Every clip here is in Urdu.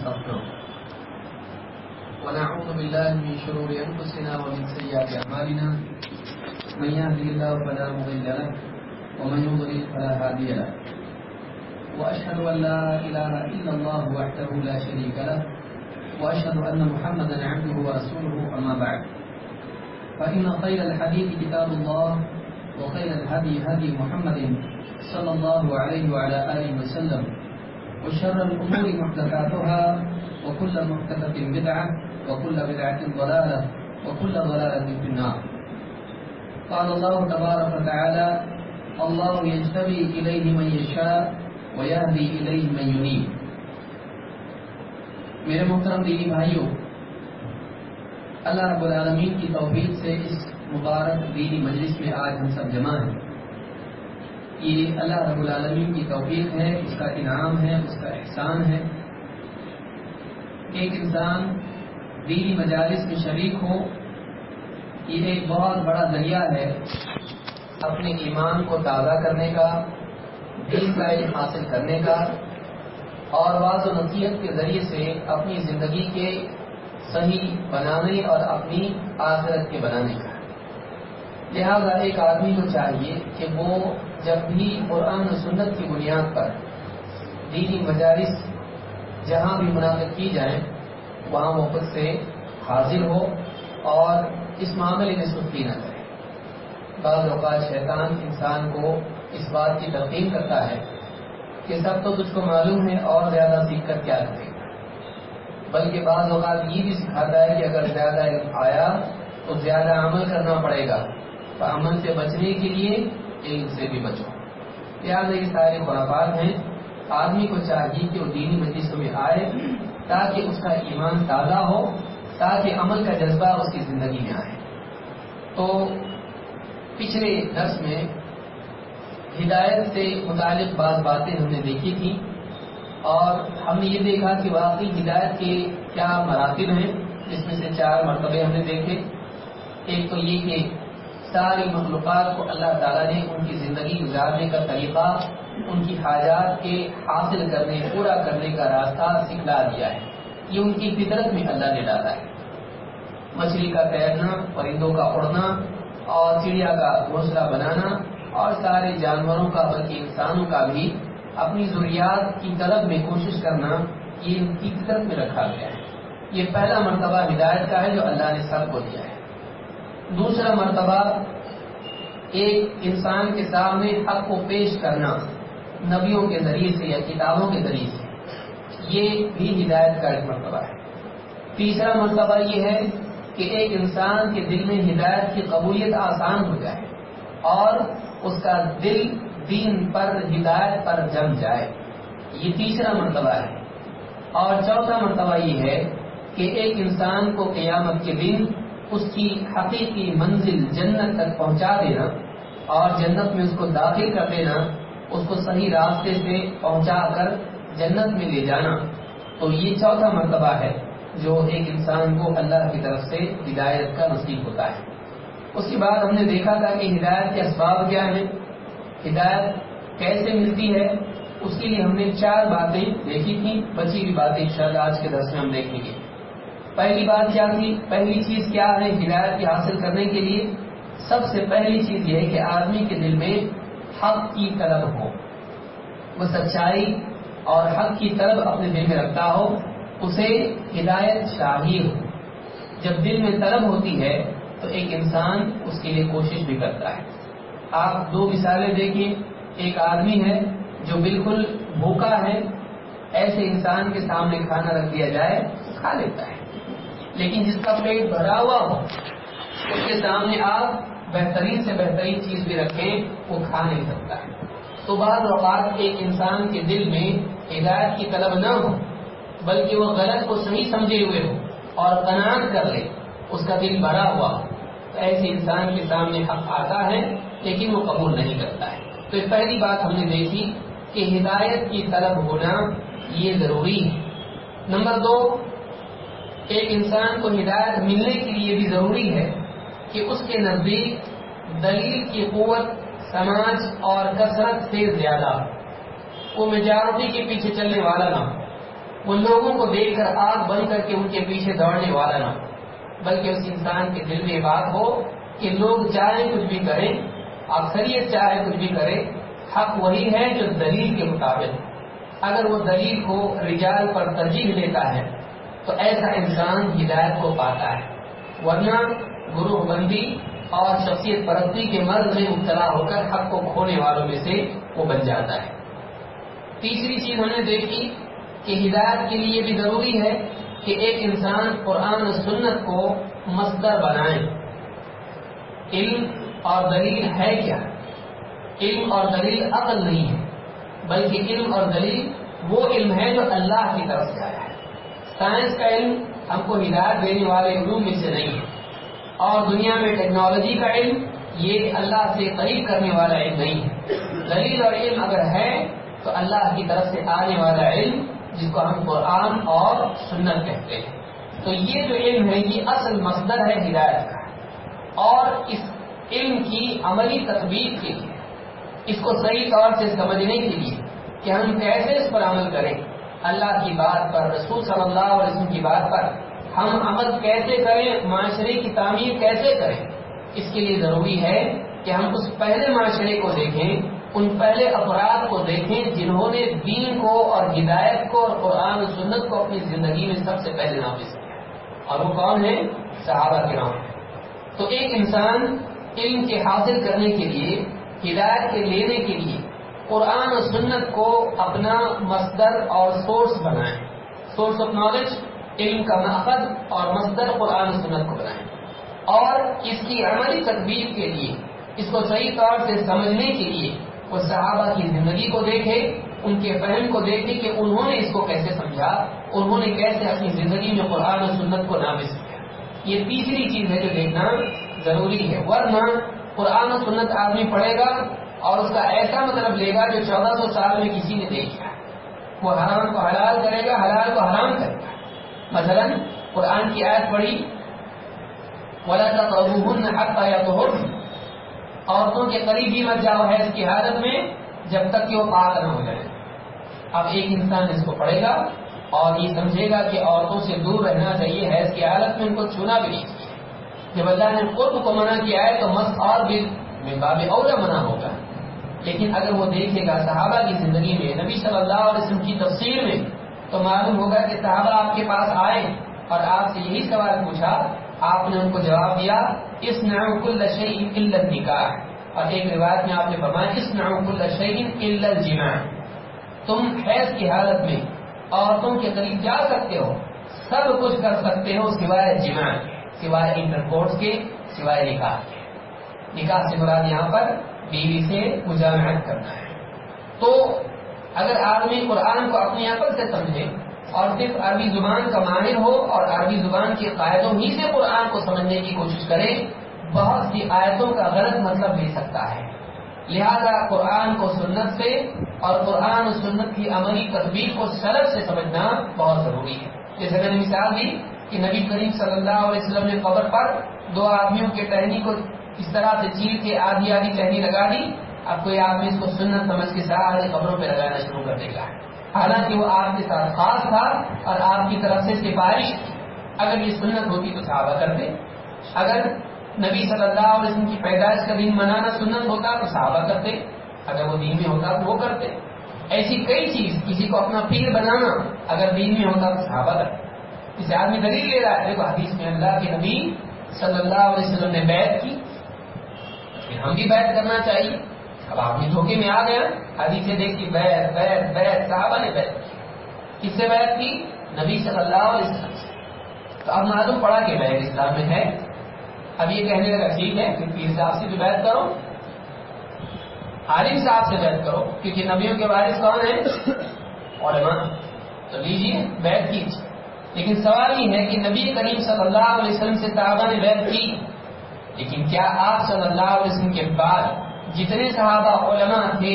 ونستغفره ونعوذ بالله من شرور أنفسنا ومن سيئات أعمالنا. من يهدي الله فلا مضل له ومن يضلل فلا هادي له. وأشهد أن لا إله إلا الله وحده لا شريك له وأشهد أن محمدا عبده ورسوله، أما بعد. فإن خير الحديث كتاب الله وخير الهدي هدي محمد صلى الله عليه وعلى آله وسلم. وشر الأمور محدثاتها، وكل محدثة بدعة، وكل بدعة ضلالة، وكل ضلالة في النار. قال الله تبارك وتعالى، الله يجتبي إليه من يشاء ويهدي إليه من ينيب. میرے محترم دینی بھائیوں اللہ رب العالمین کی توفیق سے اس مبارک دینی مجلس میں آج ہم سب جمع ہیں۔ یہ اللہ رب العالمین کی توفیق ہے، اس کا انعام ہے، اس کا احسان ہے۔ ایک انسان دینی مجالس میں شریک ہو، یہ ایک بہت بڑا ذریعہ ہے اپنے ایمان کو تازہ کرنے کا، دین کا علم حاصل کرنے کا اور بعض و نصیحت کے ذریعے سے اپنی زندگی کے صحیح بنانے اور اپنی آخرت کے بنانے کا۔ لہذا ایک آدمی کو چاہیے کہ وہ جب بھی قرآن و سنت کی بنیاد پر دینی مجالس جہاں بھی منعقد کی جائیں، وہاں وہ خود سے حاضر ہو اور اس معاملے میں سستی نہ کرے۔ بعض اوقات شیطان انسان کو اس بات کی تلقین کرتا ہے کہ سب تو تجھ کو معلوم ہے اور زیادہ سیکھ کر کیا کرے۔ گا بلکہ بعض اوقات یہ بھی سکھاتا ہے کہ اگر زیادہ علم آیا تو زیادہ عمل کرنا پڑے گا۔ تو عمل سے بچنے کے لیے علم سے بھی بچو۔ لہٰذا یہ سارے خرافات ہیں۔ آدمی کو چاہیے کہ وہ دینی مجلسوں میں آئے تاکہ اس کا ایمان تازہ ہو، تاکہ عمل کا جذبہ اس کی زندگی میں آئے۔ تو پچھلے درس میں ہدایت سے متعلق بعض باتیں ہم نے دیکھی تھی اور ہم نے یہ دیکھا کہ واقعی ہدایت کے کیا مراتب ہیں۔ جس میں سے چار مرتبے ہم نے دیکھے۔ ایک تو یہ کہ ساری مخلوقات کو اللہ تعالیٰ نے ان کی زندگی گزارنے کا طریقہ، ان کی حاجات کے حاصل کرنے، پورا کرنے کا راستہ سکھلا دیا ہے۔ یہ ان کی فطرت میں اللہ نے ڈالا ہے۔ مچھلی کا تیرنا، پرندوں کا اڑنا اور چڑیا کا گھونسلہ بنانا اور سارے جانوروں کا، بلکہ انسانوں کا بھی اپنی ضروریات کی طلب میں کوشش کرنا یہ ان کی فطرت میں رکھا گیا ہے۔ یہ پہلا مرتبہ ہدایت کا ہے جو اللہ نے سب کو دیا ہے۔ دوسرا مرتبہ ایک انسان کے سامنے حق کو پیش کرنا، نبیوں کے ذریعے سے یا کتابوں کے ذریعے سے۔ یہ بھی ہدایت کا ایک مرتبہ ہے۔ تیسرا مرتبہ یہ ہے کہ ایک انسان کے دل میں ہدایت کی قبولیت آسان ہو جائے اور اس کا دل دین پر، ہدایت پر جم جائے۔ یہ تیسرا مرتبہ ہے۔ اور چوتھا مرتبہ یہ ہے کہ ایک انسان کو قیامت کے دن اس کی حقیقی منزل جنت تک پہنچا دینا اور جنت میں اس کو داخل کر دینا اس کو صحیح راستے سے پہنچا کر جنت میں لے جانا۔ تو یہ چوتھا مرتبہ ہے جو ایک انسان کو اللہ کی طرف سے ہدایت کا نصیب ہوتا ہے۔ اس کے بعد ہم نے دیکھا تھا کہ ہدایت کے اسباب کیا ہیں۔ ہدایت کیسے ملتی ہے؟ اس کے لیے ہم نے چار باتیں دیکھی تھیں۔ بچی ہوئی باتیں شاید آج کے درس میں ہم دیکھیں گے۔ پہلی بات کیا تھی؟ پہلی چیز کیا ہے ہدایت کی حاصل کرنے کے لیے؟ سب سے پہلی چیز یہ ہے کہ آدمی کے دل میں حق کی طلب ہو۔ وہ سچائی اور حق کی طلب اپنے دل میں رکھتا ہو، اسے ہدایت چاہیے ہو۔ جب دل میں طلب ہوتی ہے، تو ایک انسان اس کے لیے کوشش بھی کرتا ہے۔ آپ دو مثالیں دیکھیے ایک آدمی ہے جو بالکل بھوکا ہے، ایسے انسان کے سامنے کھانا رکھ دیا جائے، کھا لیتا ہے۔ لیکن جس کا پیٹ بھرا ہوا ہو، اس کے سامنے آپ بہترین سے بہترین چیز بھی رکھیں، وہ کھا نہیں سکتا ہے۔ تو بعض اوقات ایک انسان کے دل میں ہدایت کی طلب نہ ہو، بلکہ وہ غلط کو صحیح سمجھے ہوئے ہو اور قناعت کر لے، اس کا دل بھرا ہوا ہو۔ تو ایسے انسان کے سامنے حق آتا ہے، لیکن وہ قبول نہیں کرتا ہے۔ تو یہ پہلی بات ہم نے دیکھی کہ ہدایت کی طلب ہونا یہ ضروری ہے۔ نمبر دو ایک انسان کو ہدایت ملنے کے لیے بھی ضروری ہے کہ اس کے نزدیک دلیل کی قوت، سماج اور کثرت سے زیادہ وہ میجارٹی کے پیچھے چلنے والا نہ ہو۔ ان لوگوں کو دیکھ کر آگ بن کر کے ان کے پیچھے دوڑنے والا نہ بلکہ اس انسان کے دل میں یہ بات ہو کہ لوگ چاہے کچھ بھی کریں، اکثریت چاہے کچھ بھی کرے حق وہی ہے جو دلیل کے مطابق اگر وہ دلیل کو رجال پر ترجیح دیتا ہے تو ایسا انسان ہدایت کو پاتا ہے۔ ورنہ گروہ بندی اور شخصیت پرستی کے مرض میں مبتلا ہو کر حق کو کھونے والوں میں سے وہ بن جاتا ہے۔ تیسری چیز ہم نے دیکھی کہ ہدایت کے لیے بھی ضروری ہے کہ ایک انسان قرآن و سنت کو مصدر بنائے۔ علم اور دلیل ہے کیا؟ علم اور دلیل عقل نہیں ہے، بلکہ علم اور دلیل وہ علم ہے جو اللہ کی طرف سے آیا ہے۔ سائنس کا علم ہم کو ہدایت دینے والے علوم میں سے نہیں ہے۔ اور دنیا میں ٹیکنالوجی کا علم یہ اللہ سے قریب کرنے والا علم نہیں ہے۔ دلیل اور علم اگر ہے تو اللہ کی طرف سے آنے والا علم جس کو ہم قرآن اور سنت کہتے ہیں۔ تو یہ جو علم ہے یہ اصل مصدر ہے ہدایت کا۔ اور اس علم کی عملی تطبیق کے لیے، اس کو صحیح طور سے سمجھنے کے لیے کہ ہم کیسے اس پر عمل کریں۔ اللہ کی بات پر، رسول صلی اللہ علیہ وسلم کی بات پر ہم عمل کیسے کریں، معاشرے کی تعمیر کیسے کریں؟ اس کے لیے ضروری ہے کہ ہم اس پہلے معاشرے کو دیکھیں، ان پہلے افراد کو دیکھیں جنہوں نے دین کو اور ہدایت کو اور قرآن و سنت کو اپنی زندگی میں سب سے پہلے نافذ کیا۔ اور وہ کون ہے صحابہ کے نام تو ایک انسان علم کے حاصل کرنے کے لیے، ہدایت کے لینے کے لیے قرآن و سنت کو اپنا مصدر اور سورس بنائیں۔ سورس آف نالج علم کا مقد اور مصدر قرآن و سنت کو بنائیں۔ اور اس کی عملی تدبیر کے لیے، اس کو صحیح طور سے سمجھنے کے لیے، وہ صحابہ کی زندگی کو دیکھے، ان کے فہم کو دیکھے کہ انہوں نے اس کو کیسے سمجھا، انہوں نے کیسے اپنی زندگی میں قرآن و سنت کو نافذ کیا۔ یہ تیسری چیز ہے جو دیکھنا ضروری ہے، ورنہ قرآن و سنت آدمی پڑھے گا اور اس کا ایسا مطلب لے گا جو چودہ سو سال میں کسی نے دیکھا وہ حرام کو حلال کرے گا، حلال کو حرام کرے گا۔ مثلا قرآن کی آیت پڑھی، ولا حق یا تو عورتوں کے قریب ہی مت جاؤ حیض کی حالت میں جب تک کہ وہ پاک نہ ہو جائے۔ اب ایک انسان اس کو پڑھے گا اور یہ سمجھے گا کہ عورتوں سے دور رہنا چاہیے، حیض کی حالت میں ان کو چھونا بھی نہیں چاہیے۔ جب اللہ نے قرب کو منع کیا ہے تو مست اور بھی باب اولا منع ہوگا۔ لیکن اگر وہ دیکھے گا صحابہ کی زندگی میں، نبی صلی اللہ علیہ وسلم کی تفسیر میں، تو معلوم ہوگا کہ صحابہ آپ کے پاس آئے اور آپ سے یہی سوال پوچھا، آپ نے ان کو جواب دیا اس نعم کل شعین قلت نکاح اور ایک روایت میں آپ نے فرمایا اس نعم کل شعین قلت جمع تم حیض کی حالت میں عورتوں کے قریب جا سکتے ہو، سب کچھ کر سکتے ہو سوائے جمع سوائے انٹر کورس کے، سوائے نکاح کے۔ نکاح سے مراد یہاں پر بیوی سے مجامعت کرنا ہے۔ تو اگر آدمی قرآن کو اپنی عقل سے سمجھے اور صرف عربی زبان کا ماہر ہو اور عربی زبان کے قاعدوں ہی سے قرآن کو سمجھنے کی کوشش کرے، بہت سی آیتوں کا غلط مطلب لے سکتا ہے۔ لہذا قرآن کو سنت سے اور قرآن و سنت کی عملی تصویر کو سرد سے سمجھنا بہت ضروری ہے۔ جیسے میں نے مثال دی کہ نبی کریم صلی اللہ علیہ وسلم نے قبر پر دو آدمیوں کے ٹہنی کو اس طرح سے چیل کے آدھی آدھی ٹہنی لگا دی۔ اب کوئی آدمی اس کو سنت سمجھ کے سارے قبروں پہ لگانا شروع کر دے گا۔ حالانکہ وہ آپ کے ساتھ خاص تھا اور آپ کی طرف سے سفارش اگر یہ سنت ہوتی تو صحابہ کرتے اگر نبی صلی اللہ علیہ وسلم کی پیدائش کا دن منانا سنت ہوتا تو صحابہ کرتے اگر وہ دین میں ہوتا تو وہ کرتے ایسی کئی چیز، کسی کو اپنا پیر بنانا اگر دین میں ہوتا تو صحابہ کرتے اسے آدمی دلیل لے رہا ہے۔ دیکھو حدیث میں اللہ کے نبی صلی اللہ علیہ وسلم نے بیت کی۔ پھر ہم بھی بیت کرنا چاہیے۔ اب آپ دھوکے میں آ گیا، حدیث دیکھی بیت بیت بیت صحابہ نے بیت کی۔ کس سے بیت کی؟ نبی صلی اللہ علیہ وسلم سے۔ تو اب معلوم پڑا کہ بیت اسلام میں ہے۔ اب یہ کہنے لگا، ٹھیک ہے پھر پیر صاحب سے بھی بیت کرو۔ عالم صاحب سے بیت کرو، کیونکہ نبیوں کے وارث کون ہیں؟ علماء۔ تو لیجیے بیت کیجیے لیکن سوال یہ ہے کہ نبی کریم صلی اللہ علیہ وسلم سے صحابہ نے بیت کی۔ لیکن کیا آپ صلی اللہ علیہ وسلم کے بعد جتنے صحابہ علماء تھے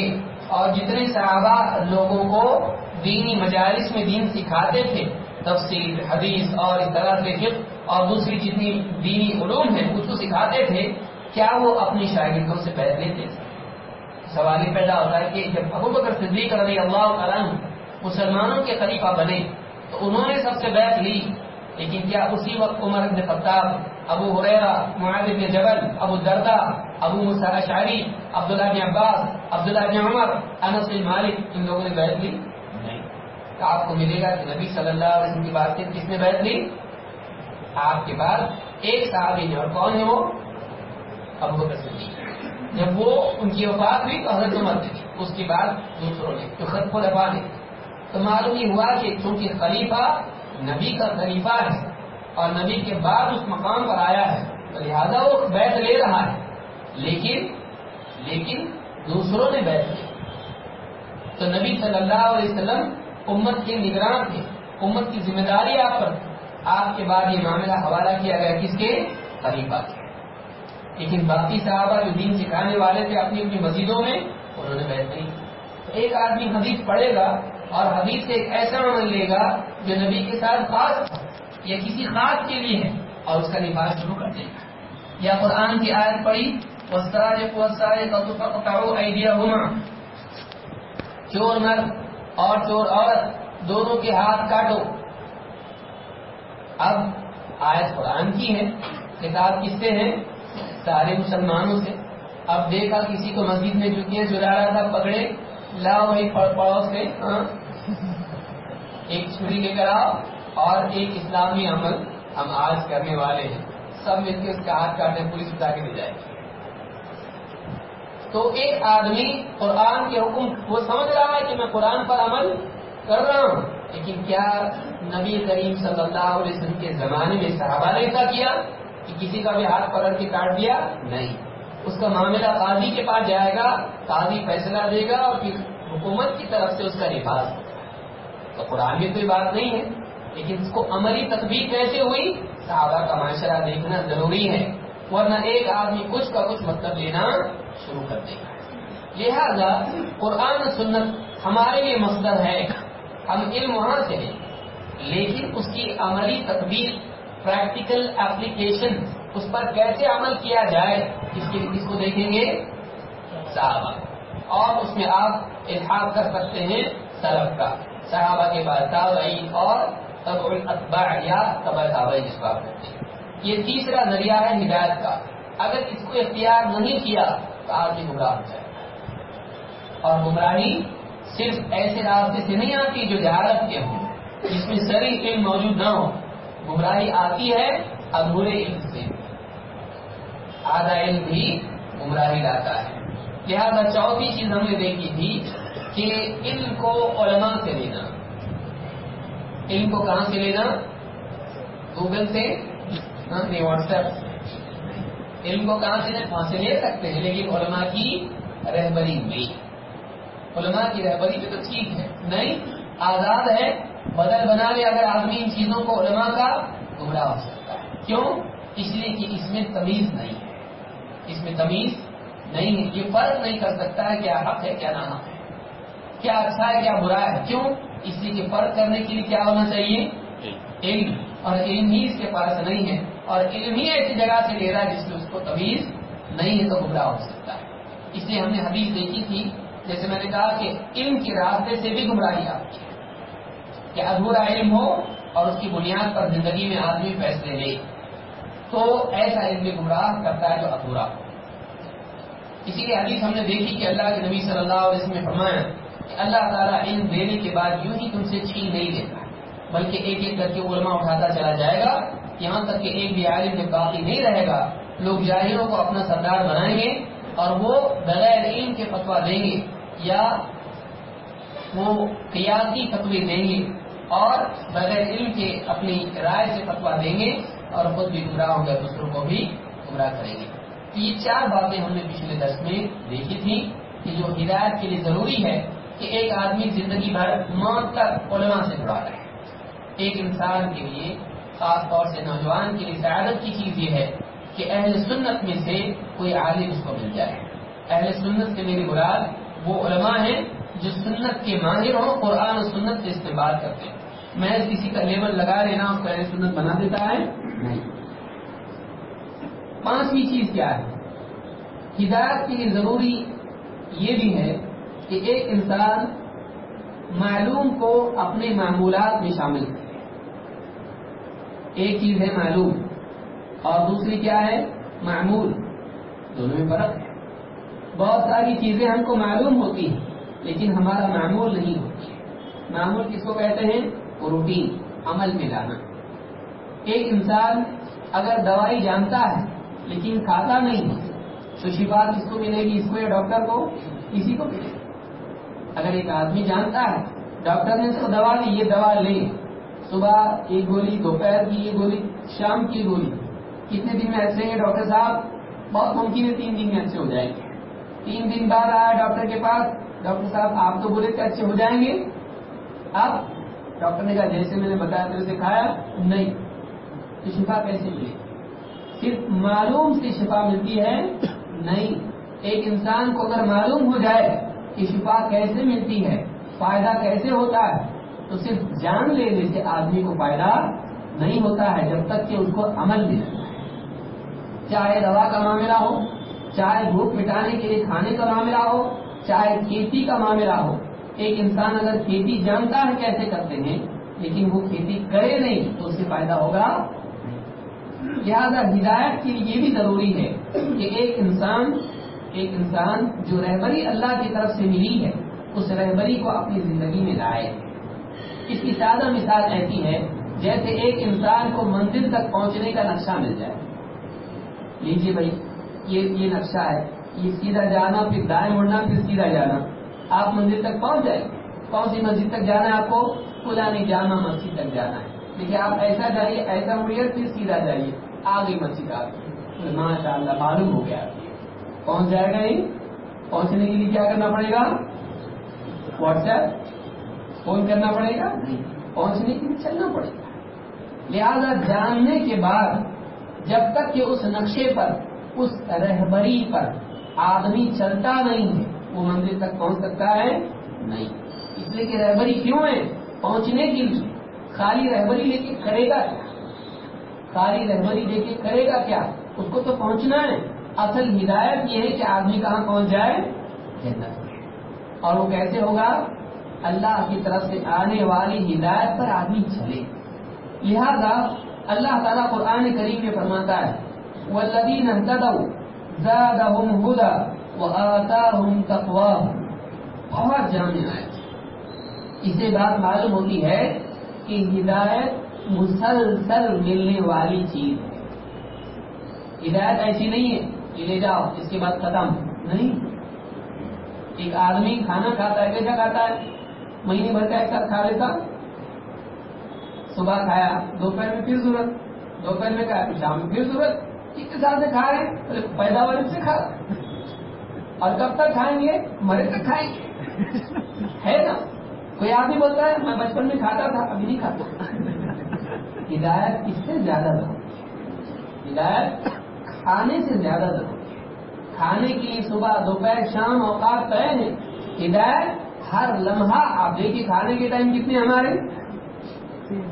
اور جتنے صحابہ لوگوں کو دینی مجالس میں دین سکھاتے تھے تفصیل حدیث اور اس طرح سے فقہ اور دوسری جتنی دینی علوم ہیں، اس کو سکھاتے تھے، کیا وہ اپنی شاگردوں سے بیٹھ لیتے تھے؟ سوال یہ پیدا ہوتا ہے کہ جب ابو بکر صدیق رضی اللہ عنہ مسلمانوں کے خلیفہ بنے تو انہوں نے سب سے بیعت لی، لیکن کیا اسی وقت عمر ابن خطاب ابو حریرا معاذ بن جبل ابو دردا ابو مسا اشعری عبداللہ بن عباس عبداللہ بن عمر انس بن مالک ان لوگوں نے بیعت لی؟ نہیں۔ تو آپ کو ملے گا کہ نبی صلی اللہ علیہ وسلم کی بات کس نے بیعت لی؟ آپ کے بعد ایک صحابی نے اور کون ہے وہ؟ ابو بکر صدیق۔ جب وہ ان کی وفات ہوئی تو حضرت عمر نے اس کے بعد دوسروں نے جو خط کو نے۔ تو معلوم یہ ہوا کہ چونکہ خلیفہ نبی کا خلیفہ ہے اور نبی کے بعد اس مقام پر آیا ہے تو لہٰذا وہ بیت لے رہا ہے۔ لیکن لیکن دوسروں نے بیت لی تو نبی صلی اللہ علیہ وسلم امت کے نگران تھے۔ امت کی ذمہ داری آپ پر آپ کے بعد یہ معاملہ حوالہ کیا گیا کس کے؟ خلیفہ کے۔ لیکن باقی صحابہ جو دین سکھانے والے تھے اپنی اپنی مسجدوں میں، انہوں نے بیٹھ نہیں ایک آدمی حدیث پڑھے گا اور حدیث سے ایک ایسا عمل لے گا جو نبی کے ساتھ خاص یا کسی خاص کے لیے ہے اور اس کا لباس شروع کر دے گا یا قرآن کی آیت پڑھی آئیڈیا چور مرد اور چور عورت دونوں کے ہاتھ کاٹو۔ اب آیت قرآن کی ہے۔ کتاب کس سے ہے؟ سارے مسلمانوں سے۔ اب دیکھا کسی کو مسجد میں جتیاں چلا رہا تھا، پکڑے۔ لاؤ وہی پڑوس سے ہاں۔ ایک چھری لے کر آؤ۔ اور ایک اسلامی عمل ہم آج کرنے والے ہیں۔ سب مل کے اس کا ہاتھ کاٹے پولیس اٹھا کے لے جائے گی تو ایک آدمی قرآن کے حکم، وہ سمجھ رہا ہے کہ میں قرآن پر عمل کر رہا ہوں، لیکن کیا نبی کریم صلی اللہ علیہ وسلم کے زمانے میں صحابہ نے ایسا کیا کہ کسی کا بھی ہاتھ پکڑ کے کاٹ دیا؟ نہیں۔ اس کا معاملہ قاضی کے پاس جائے گا، قاضی فیصلہ دے گا اور پھر حکومت کی طرف سے اس کا لفاظ تو قرآن میں کوئی بات نہیں ہے۔ لیکن اس کو عملی تقبیر کیسے ہوئی؟ صحابہ کا معاشرہ دیکھنا ضروری ہے، ورنہ ایک آدمی کچھ کا کچھ مطلب لینا شروع کر دے گا۔ لہذا قرآن سنت ہمارے لیے مصدر ہے، ہم علم وہاں سے لیں۔ لیکن اس کی عملی تدبیر پریکٹیکل اپلیکیشن اس پر کیسے عمل کیا جائے، اس کے اس کو دیکھیں گے صحابہ۔ اور اس میں آپ الحاظ کر سکتے ہیں سرف کا۔ صحابہ کے بعد تابعین اور تب الاتباع یا تبع تابعی جس کو آپ کہتے ہیں یہ تیسرا ذریعہ ہے ہدایت کا۔ اگر اس کو اختیار نہیں کیا تو آدمی گمراہ ہو جائے۔ اور گمراہی صرف ایسے راستے سے نہیں آتی جو جہارت کے ہوں۔ جس میں سری علم موجود نہ ہو۔ گمراہی آتی ہے ادھورے علم سے۔ آدھا علم بھی گمراہی لاتا ہے۔ لہٰذا چوتھی چیز ہم نے دیکھی تھی کہ علم کو علماء سے لینا۔ علم ہاں، کو کہاں سے لینا گوگل سے؟ ہاں، نہیں واٹس ایپ علم کو کہاں سے؟ وہاں سے لے سکتے ہیں لیکن علماء کی رہبری میں علماء کی رہبری پہ تو ٹھیک ہے۔ نہیں آزاد ہے بدل بنا لے اگر آدمی ان چیزوں کو علماء کا گمراہ ہو سکتا ہے۔ کیوں؟ اس لیے کہ اس میں تمیز نہیں ہے۔ اس میں تمیز نہیں ہے۔ یہ فرق نہیں کر سکتا ہے کیا حق ہے کیا نہ حق ہے۔ کیا اچھا ہے کیا برا ہے۔ کیوں؟ اس لیے کہ فرق کرنے کے لیے کیا ہونا چاہیے؟ علم۔ اور علم ہی اس کے پاس نہیں ہے۔ اور علم ہی ایسی جگہ سے لے رہا ہے جس میں اس کو تمیز نہیں ہے تو گمراہ ہو سکتا ہے۔ اس لیے ہم نے حدیث دیکھی تھی جیسے میں نے کہا کہ علم کے راستے سے بھی گمراہی آتی ہے۔ کہ ادھورا علم ہو اور اس کی بنیاد پر زندگی میں آدمی فیصلے لے۔ تو ایسا علم گمراہ کرتا ہے جو ادھورا ہو۔ اسی لیے حدیث ہم نے دیکھی کہ اللہ کے نبی صلی اللہ علیہ وسلم نے فرمایا اللہ تعالیٰ علم دینے کے بعد یوں ہی تم سے چھین نہیں دیتا بلکہ ایک ایک کر کے علماء اٹھاتا چلا جائے گا۔ یہاں تک کہ ایک بھی عالم میں باقی نہیں رہے گا، لوگ جاہروں کو اپنا سردار بنائیں گے اور وہ بغیر علم کے فتوا دیں گے یا وہ قیاسی فتوی دیں گے اور بغیر علم کے اپنی رائے سے فتوا دیں گے اور خود بھی گمراہ ہوں گے، دوسروں کو بھی گمراہ کریں گے۔ تو یہ چار باتیں ہم نے پچھلے دس میں دیکھی تھی کہ جو ہدایت کے لیے ضروری ہے کہ ایک آدمی زندگی بھر موت تک علماء سے جڑا رہے ایک انسان کے لیے، خاص طور سے نوجوان کے لیے سعادت کی چیز یہ ہے کہ اہل سنت میں سے کوئی عالم اس کو مل جائے۔ اہل سنت سے میری مراد وہ علماء ہیں جو سنت کے ماہر ہوں، قرآن و سنت سے استعمال کرتے ہیں۔ میں کسی کا لیبل لگا لینا، اس کو اہل سنت بنا دیتا ہے؟ نہیں۔ پانچویں چیز کیا ہے؟ ہدایت کے لیے ضروری یہ بھی ہے کہ ایک انسان معلوم کو اپنے معمولات میں شامل کریں ایک چیز ہے معلوم، اور دوسری کیا ہے؟ معمول۔ دونوں میں فرق ہے۔ بہت ساری چیزیں ہم کو معلوم ہوتی ہیں، لیکن ہمارا معمول نہیں ہوتی ہے۔ معمول کس کو کہتے ہیں؟ روٹین، عمل میں لانا۔ ایک انسان اگر دوائی جانتا ہے، لیکن کھاتا نہیں، تو شفا کس کو ملے گی؟ اس کو یا ڈاکٹر کو؟ کسی کو ملے گی۔ اگر ایک آدمی جانتا ہے، ڈاکٹر نے اس کو دوا دی، یہ دوا لے۔ صبح ایک گولی، دوپہر کی یہ گولی، شام کی گولی۔ کتنے دن میں ایسے ہیں ڈاکٹر صاحب؟ بہت ممکن ہے تین دن میں اچھے ہو جائیں گے۔ تین دن بعد آیا ڈاکٹر کے پاس۔ ڈاکٹر صاحب، آپ تو بولے کہ اچھے ہو جائیں گے۔ اب ڈاکٹر نے کہا، جیسے میں نے بتایا تو اسے کھایا نہیں۔ تو شفا کیسے ملے؟ صرف معلوم سے شفا ملتی ہے، نہیں۔ ایک انسان کو اگر معلوم ہو جائے کہ شفا کیسے ملتی ہے؟ فائدہ کیسے ہوتا ہے؟ تو صرف جان لینے سے آدمی کو فائدہ نہیں ہوتا ہے جب تک کہ اس کو عمل بھی ہے چاہے دوا کا معاملہ ہو، چاہے بھوک مٹانے کے لیے کھانے کا معاملہ ہو، چاہے کھیتی کا معاملہ ہو، ایک انسان اگر کھیتی جانتا ہے کیسے کرتے ہیں، لیکن وہ کھیتی کرے نہیں تو اس سے فائدہ ہوگا لہذا ہدایت کے لیے یہ بھی ضروری ہے کہ ایک انسان ایک انسان جو رہبری اللہ کی طرف سے ملی ہے، اس رہبری کو اپنی زندگی میں لائے۔ اس کی سادہ مثال ایسی ہے، جیسے ایک انسان کو منزل تک پہنچنے کا نقشہ مل جائے۔ لیجیے بھائی، یہ یہ نقشہ ہے۔ یہ سیدھا جانا، پھر دائیں مڑنا، پھر سیدھا جانا۔ آپ منزل تک پہنچ جائیں۔ کون سی مسجد تک جانا ہے آپ کو؟ پلانی جامع مسجد تک جانا ہے۔ دیکھیے آپ ایسا جائیے، ایسا مڑیے، پھر سیدھا جائیے۔ آ گئی مسجد آپ کی۔ ماشاء اللہ معلوم ہو گیا آپ پہنچ جائے گا نہیں پہنچنے کے لیے کیا کرنا پڑے گا؟ واٹس ایپ فون کرنا پڑے گا؟ نہیں۔ پہنچنے کے لیے چلنا پڑے گا۔ لہذا جاننے کے بعد جب تک کہ اس نقشے پر، اس رہبری پر آدمی چلتا نہیں ہے، وہ مندر تک پہنچ سکتا ہے نہیں۔ اس لیے کہ رہبری کیوں ہے؟ پہنچنے کے لیے۔ خالی رہبری لے کے کرے گا کیا؟ خالی رہبری لے کے کرے گا کیا؟ اس کو تو پہنچنا ہے۔ اصل ہدایت یہ ہے کہ آدمی کہاں پہنچ جائے؟ جنت اور وہ کیسے ہوگا؟ اللہ کی طرف سے آنے والی ہدایت پر آدمی چلے۔ لہذا اللہ تعالیٰ قرآن کریم میں فرماتا ہے والذین اهتدوا زادهم هدى وآتاهم تقواهم۔ بہت جامع ہے۔ اسے بات معلوم ہوتی ہے کہ ہدایت مسلسل ملنے والی چیز ہے۔ ہدایت ایسی نہیں ہے کہ لے جاؤ، اس کے بعد ختم۔ نہیں۔ ایک آدمی کھانا کھاتا ہے، کیسا کھاتا ہے؟ مہینے بھر کا ایک ساتھ کھا لیتا۔ صبح کھایا، دوپہر میں پھر ضرورت۔ دوپہر میں کھایا، شام میں پھر ضرورت۔ کتنے سال سے کھا رہے ہیں پیداوار سے کھا۔ اور کب تک کھائیں گے؟ مرے تک کھائیں گے۔ ہے نا؟ کوئی آدمی بولتا ہے، میں بچپن میں کھاتا تھا، ابھی نہیں کھاتا۔ ہدایت اس سے زیادہ ضروری ہدایت کھانے سے زیادہ ضروری ہے۔ کھانے کے لیے صبح، دوپہر، شام اوقات طے ہیں۔ ہدایت ہر لمحہ، آپ دیکھیے کھانے کے ٹائم کتنے ہمارے۔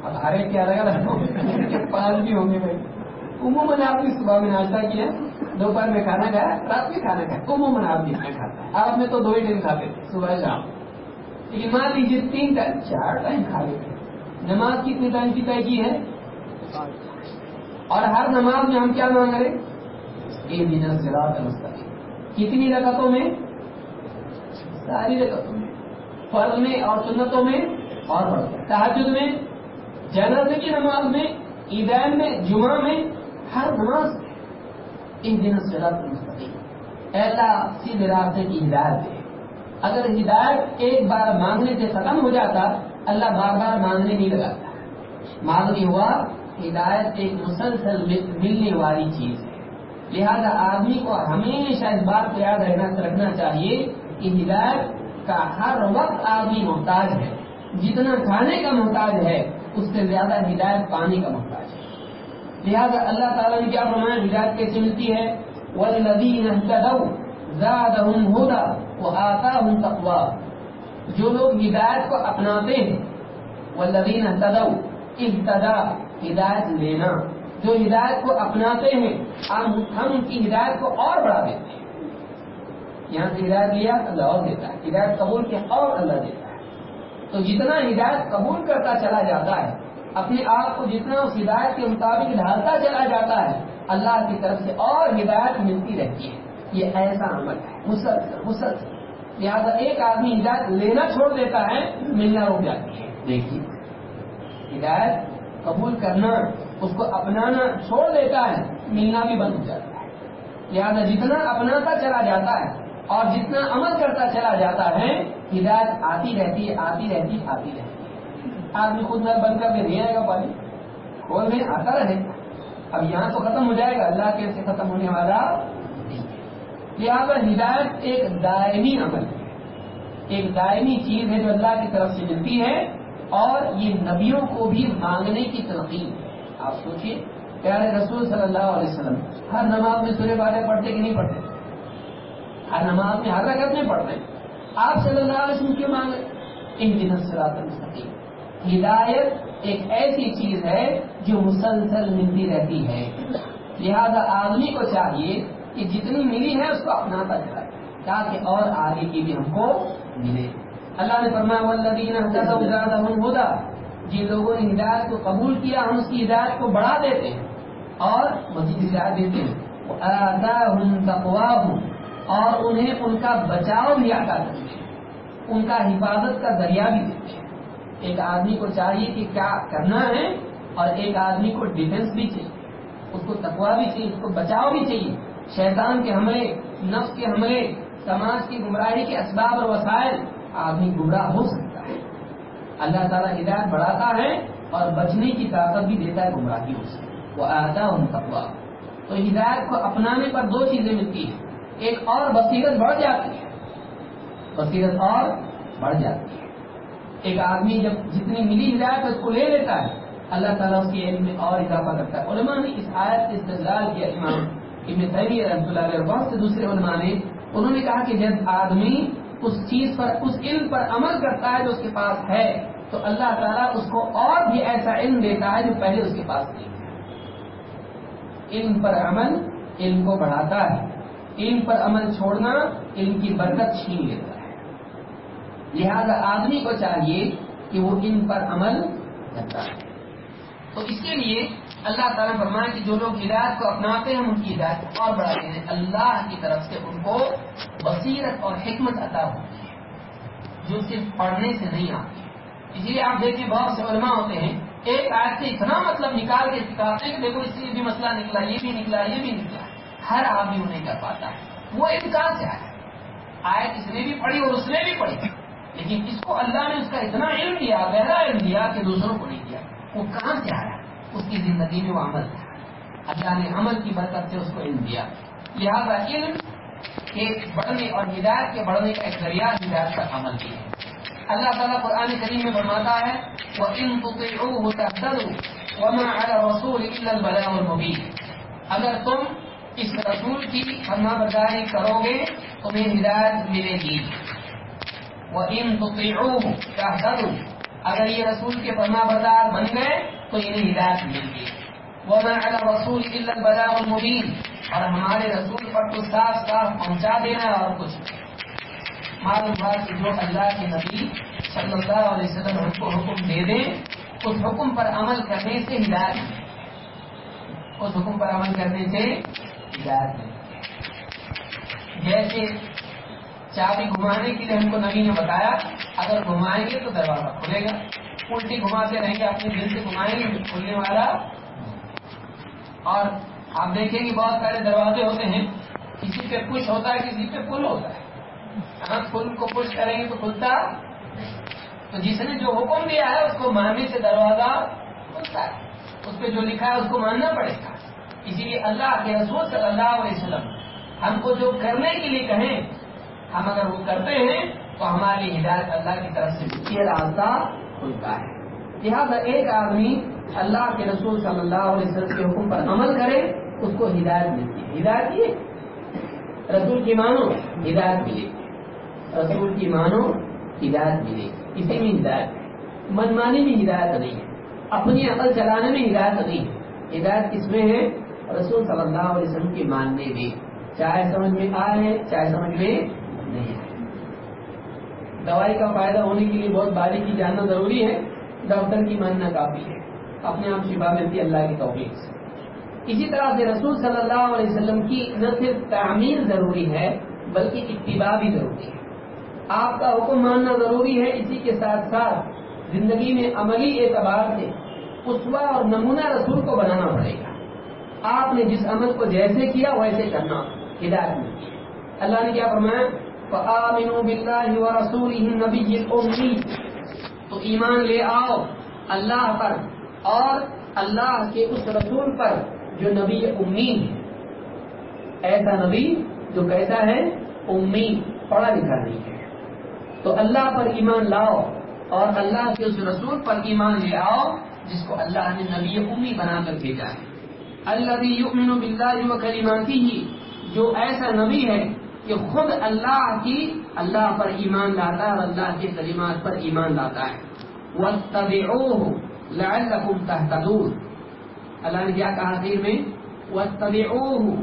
اب ہر ایک کے الگ الگ پانچ بھی ہوں گے۔ بھائی عموماً آپ نے صبح میں ناشتہ کیا، دوپہر میں کھانا کھایا، رات میں کھانا کھایا۔ عموماً آپ اتنا کھاتا ہے آپ میں تو دو ہی ٹائم کھاتے تھے، صبح، شام۔ لیکن مان لیجیے تین ٹائم، چار ٹائم کھا لیتے نماز کتنے ٹائم کی طے کی ہے؟ اور ہر نماز میں ہم کیا مانگ رہے ایک دن سے کتنی رکعتوں میں؟ ساری رکعتوں میں۔ فرض میں اور سنتوں میں اور تحجد میں، جنازے کی نماز میں، عیدین میں، جمعہ میں، ہر نماز ایک دن سے رات مستقیم ایسا سیدھے راستے کی ہدایت ہے اگر ہدایت ایک بار مانگنے سے ختم ہو جاتا، اللہ بار بار مانگنے نہیں لگاتا۔ معلوم ہوا ہدایت ایک مسلسل ملنے والی چیز ہے۔ لہذا آدمی کو ہمیشہ اس بات کو یاد رہنا رکھنا چاہیے کہ ہدایت کا ہر وقت آدمی محتاج ہے۔ جتنا کھانے کا محتاج ہے، اس سے زیادہ ہدایت پانی کا محتاج ہے۔ لہذا اللہ تعالیٰ نے کیا فرمایا؟ ہدایت کیسے ملتی ہے؟ والذین اهتدوا جو لوگ ہدایت کو اپناتے ہیں والذین اهتدوا اهتدى، ہدایت لینا۔ جو ہدایت کو اپناتے ہیں ہم ان کی ہدایت کو اور بڑھا دیتے ہیں۔ یہاں سے ہدایت لیا، اللہ اور دیتا ہے۔ ہدایت قبول کیا اور اللہ دیتا ہے۔ تو جتنا ہدایت قبول کرتا چلا جاتا ہے، اپنے آپ کو جتنا اس ہدایت کے مطابق ڈھالتا چلا جاتا ہے، اللہ کی طرف سے اور ہدایت ملتی رہتی ہے۔ یہ ایسا عمل ہے۔ مسلسل مسلسل لہٰذا ایک آدمی ہدایت لینا چھوڑ دیتا ہے، ملنا رک جاتی ہے۔ دیکھیے، ہدایت قبول کرنا اس کو اپنانا چھوڑ دیتا ہے، ملنا بھی بند ہو جاتا ہے۔ لہٰذا جتنا اپناتا چلا جاتا ہے اور جتنا عمل کرتا چلا جاتا ہے، ہدایت آتی رہتی ہے، آتی رہتی آتی رہتی۔ آدمی خود نل بند کر کے نہیں آئے گا پانی۔ کھول میں آتا رہے۔ اب یہاں تو ختم ہو جائے گا۔ اللہ کے سے ختم ہونے والا لہٰذا ہدایت ایک دائمی عمل ہے۔ ایک دائمی چیز ہے جو اللہ کی طرف سے ملتی ہے اور یہ نبیوں کو بھی مانگنے کی تنقید ہے۔ آپ سوچیے پیارے رسول صلی اللہ علیہ وسلم، ہر نماز میں سورے باتیں پڑھتے کہ نہیں پڑھتے؟ ہر نماز میں ہر رگت میں پڑھتے آپ صلی اللہ علیہ وسلم کیوں مانگے؟ ان دن سرات ہدایت ایک ایسی چیز ہے جو مسلسل ملتی رہتی ہے۔ لہذا آدمی کو چاہیے کہ جتنی ملی ہے اس کو اپناتا جائے تاکہ اور آگے کی بھی ہم کو ملے۔ اللہ نے فرمایا والذین ہودا جن لوگوں نے ہدایت کو قبول کیا، ہم اس کی ہدایت کو بڑھا دیتے ہیں اور مزید ہدایت دیتے ہیں۔ آتاہم تقواہم اور انہیں ان کا بچاؤ بھی عطا کرتے ہیں۔ ان کا حفاظت کا ذریعہ بھی دیتے ہیں۔ ایک آدمی کو چاہیے کہ کیا کرنا ہے اور ایک آدمی کو ڈیفینس بھی چاہیے۔ اس کو تقوا بھی چاہیے، اس کو بچاؤ بھی چاہیے۔ شیطان کے حملے، نفس کے حملے، سماج کی گمراہی کے اسباب اور وسائل، آدمی گمراہ ہو سکتا اللہ تعالیٰ ہدایت بڑھاتا ہے اور بچنے کی طاقت بھی دیتا ہے گمراہی سے۔ وہ آتا ان تقوا تو ہدایت کو اپنانے پر دو چیزیں ملتی ہیں۔ ایک اور بصیرت بڑھ جاتی ہے۔ بصیرت اور بڑھ جاتی ہے۔ ایک آدمی جب جتنی ملی ہدایت اس کو لے لیتا ہے، اللہ تعالیٰ اس کے علم میں اور اضافہ کرتا ہے۔ علماء نے اس آیت سے استدلال کیا، امام ابن تیمیہ رحمۃ اللہ علیہ بہت سے دوسرے علماء نے۔ انہوں نے کہا کہ جب آدمی اس چیز پر، اس علم پر عمل کرتا ہے جو اس کے پاس ہے تو اللہ تعالیٰ اس کو اور بھی ایسا علم دیتا ہے جو پہلے اس کے پاس نہیں علم پر عمل علم کو بڑھاتا ہے۔ علم پر عمل چھوڑنا علم کی برکت چھین لیتا ہے۔ لہذا آدمی کو چاہیے کہ وہ علم پر عمل کرتا ہے تو اس کے لیے اللہ تعالیٰ فرمائے کہ جو لوگ ہدایت کو اپناتے ہیں ان کی ہدایت اور بڑھاتے ہیں۔ اللہ کی طرف سے ان کو بصیرت اور حکمت عطا ہوتی ہے، جو صرف پڑھنے سے نہیں آتی۔ اسی لیے آپ دیکھیں بہت سے علماء ہوتے ہیں، ایک آیت سے اتنا مطلب نکال کے سکھاتے ہیں کہ دیکھو اس سے بھی مسئلہ نکلا، یہ بھی نکلا، یہ بھی نکلا۔ ہر آدمی انہیں کر پاتا۔ ہے وہ ایک کہاں سے آیا۔ آیت اس نے بھی پڑھی اور اس نے بھی پڑھی۔ لیکن اس کو اللہ نے اس کا اتنا علم دیا، گہرا علم دیا کہ دوسروں کو نہیں دیا۔ وہ کہاں سے آیا؟ اس کی زندگی میں وہ عمل تھا اللہ نے عمل کی برکت سے اس کو علم دیا۔ لہذا علم کے بڑھنے اور ہدایت کے بڑھنے کا ایک ذریعہ ہدایت کا عمل بھی ہے اللہ تعالیٰ قرآن کریم میں فرماتا ہے وہ ان وما على رسول الا البلاغ المبين۔ اگر تم اس رسول کی فرما برداری کرو گے، تمہیں ہدایت ملے گی۔ وہ ان تطيعوه اگر یہ رسول کے فرما بردار بن گئے، تو انہیں ہدایت مل گئی وہ میں رسول البلا المبین اور ہمارے رسول پر تو صاف صاف پہنچا دینا اور کچھ۔ معلوم بات کہ جو اللہ کے نبی صلی اللہ علیہ وسلم ہم کو حکم دے دیں، اس حکم پر عمل کرنے سے ہدایت اس حکم پر عمل کرنے سے ہدایت جیسے چابی گھمانے کے لیے ہم کو نبی نے بتایا، اگر گھمائیں گے تو دروازہ کھلے گا۔ الٹی گھماتے رہیں گے، اپنے دل سے گھمائیں گے، کھلنے والا۔ اور آپ دیکھیں گے بہت سارے دروازے ہوتے ہیں، کسی پہ پش ہوتا ہے، کسی پہ پل ہوتا ہے۔ اگر پل کو پش کریں گے تو کھلتا تو جس نے جو حکم دیا ہے، اس کو ماننے سے دروازہ کھلتا ہے۔ اس پہ جو لکھا ہے، اس کو ماننا پڑے گا۔ اسی لیے اللہ کے رسول صلی اللہ علیہ وسلم ہم کو جو کرنے کے لیے کہیں، ہم اگر وہ کرتے ہیں، تو ہماری ہدایت اللہ کی طرف سے یہ راستہ کھلتا ہے۔ لہٰذا ایک آدمی اللہ کے رسول صلی اللہ علیہ وسلم کے حکم پر عمل کرے، اس کو ہدایت ملتی ہے۔ ہدایت یہ رسول کی مانو، ہدایت ملے گی۔ رسول کی مانو ہدایت ملے اسی میں ہدایت ہے۔ منمانی میں ہدایت نہیں ہے۔ اپنی عقل چلانے میں ہدایت نہیں ہے۔ ہدایت کس میں ہے؟ رسول صلی اللہ علیہ وسلم کے ماننے میں۔ چاہے سمجھ میں آئے چاہے سمجھ میں نہیں آئے دوائی کا فائدہ ہونے کے لیے بہت باریکی جاننا ضروری ہے۔ ڈاکٹر کی ماننا کافی ہے۔ اپنے آپ شفا ملتی اللہ کی توفیق سے۔ اسی طرح سے رسول صلی اللہ علیہ وسلم کی نہ صرف تعمیر ضروری ہے، بلکہ اتباع بھی ضروری ہے۔ آپ کا حکم ماننا ضروری ہے اسی کے ساتھ ساتھ زندگی میں عملی اعتبار سے اسوا اور نمونہ رسول کو بنانا پڑے گا۔ آپ نے جس عمل کو جیسے کیا ویسے کرنا ہدایت ملتی ہے۔ اللہ نے کیا فرمایا؟ رسول نبی تو ایمان لے آؤ اللہ پر اور اللہ کے اس رسول پر جو نبی امی ہے ایسا نبی جو کہتا ہے امی، پڑھا لکھا نہیں ہے۔ تو اللہ پر ایمان لاؤ اور اللہ کے اس رسول پر ایمان لے آؤ جس کو اللہ نے نبی امی بنا کر بھیجا ہے۔ اللہ یؤمن باللہ و کلماتی ہی جو ایسا نبی ہے کہ خود اللہ کی اللہ پر ایمان لاتا ہے اور اللہ کے کلمات پر ایمان لاتا ہے۔ وَاتَّبِعُوهُ لَعَلَّكُمْ تَحْتَدُونَ اللہ نے کیا کہا دیر میں؟ وَاتَّبِعُوهُ،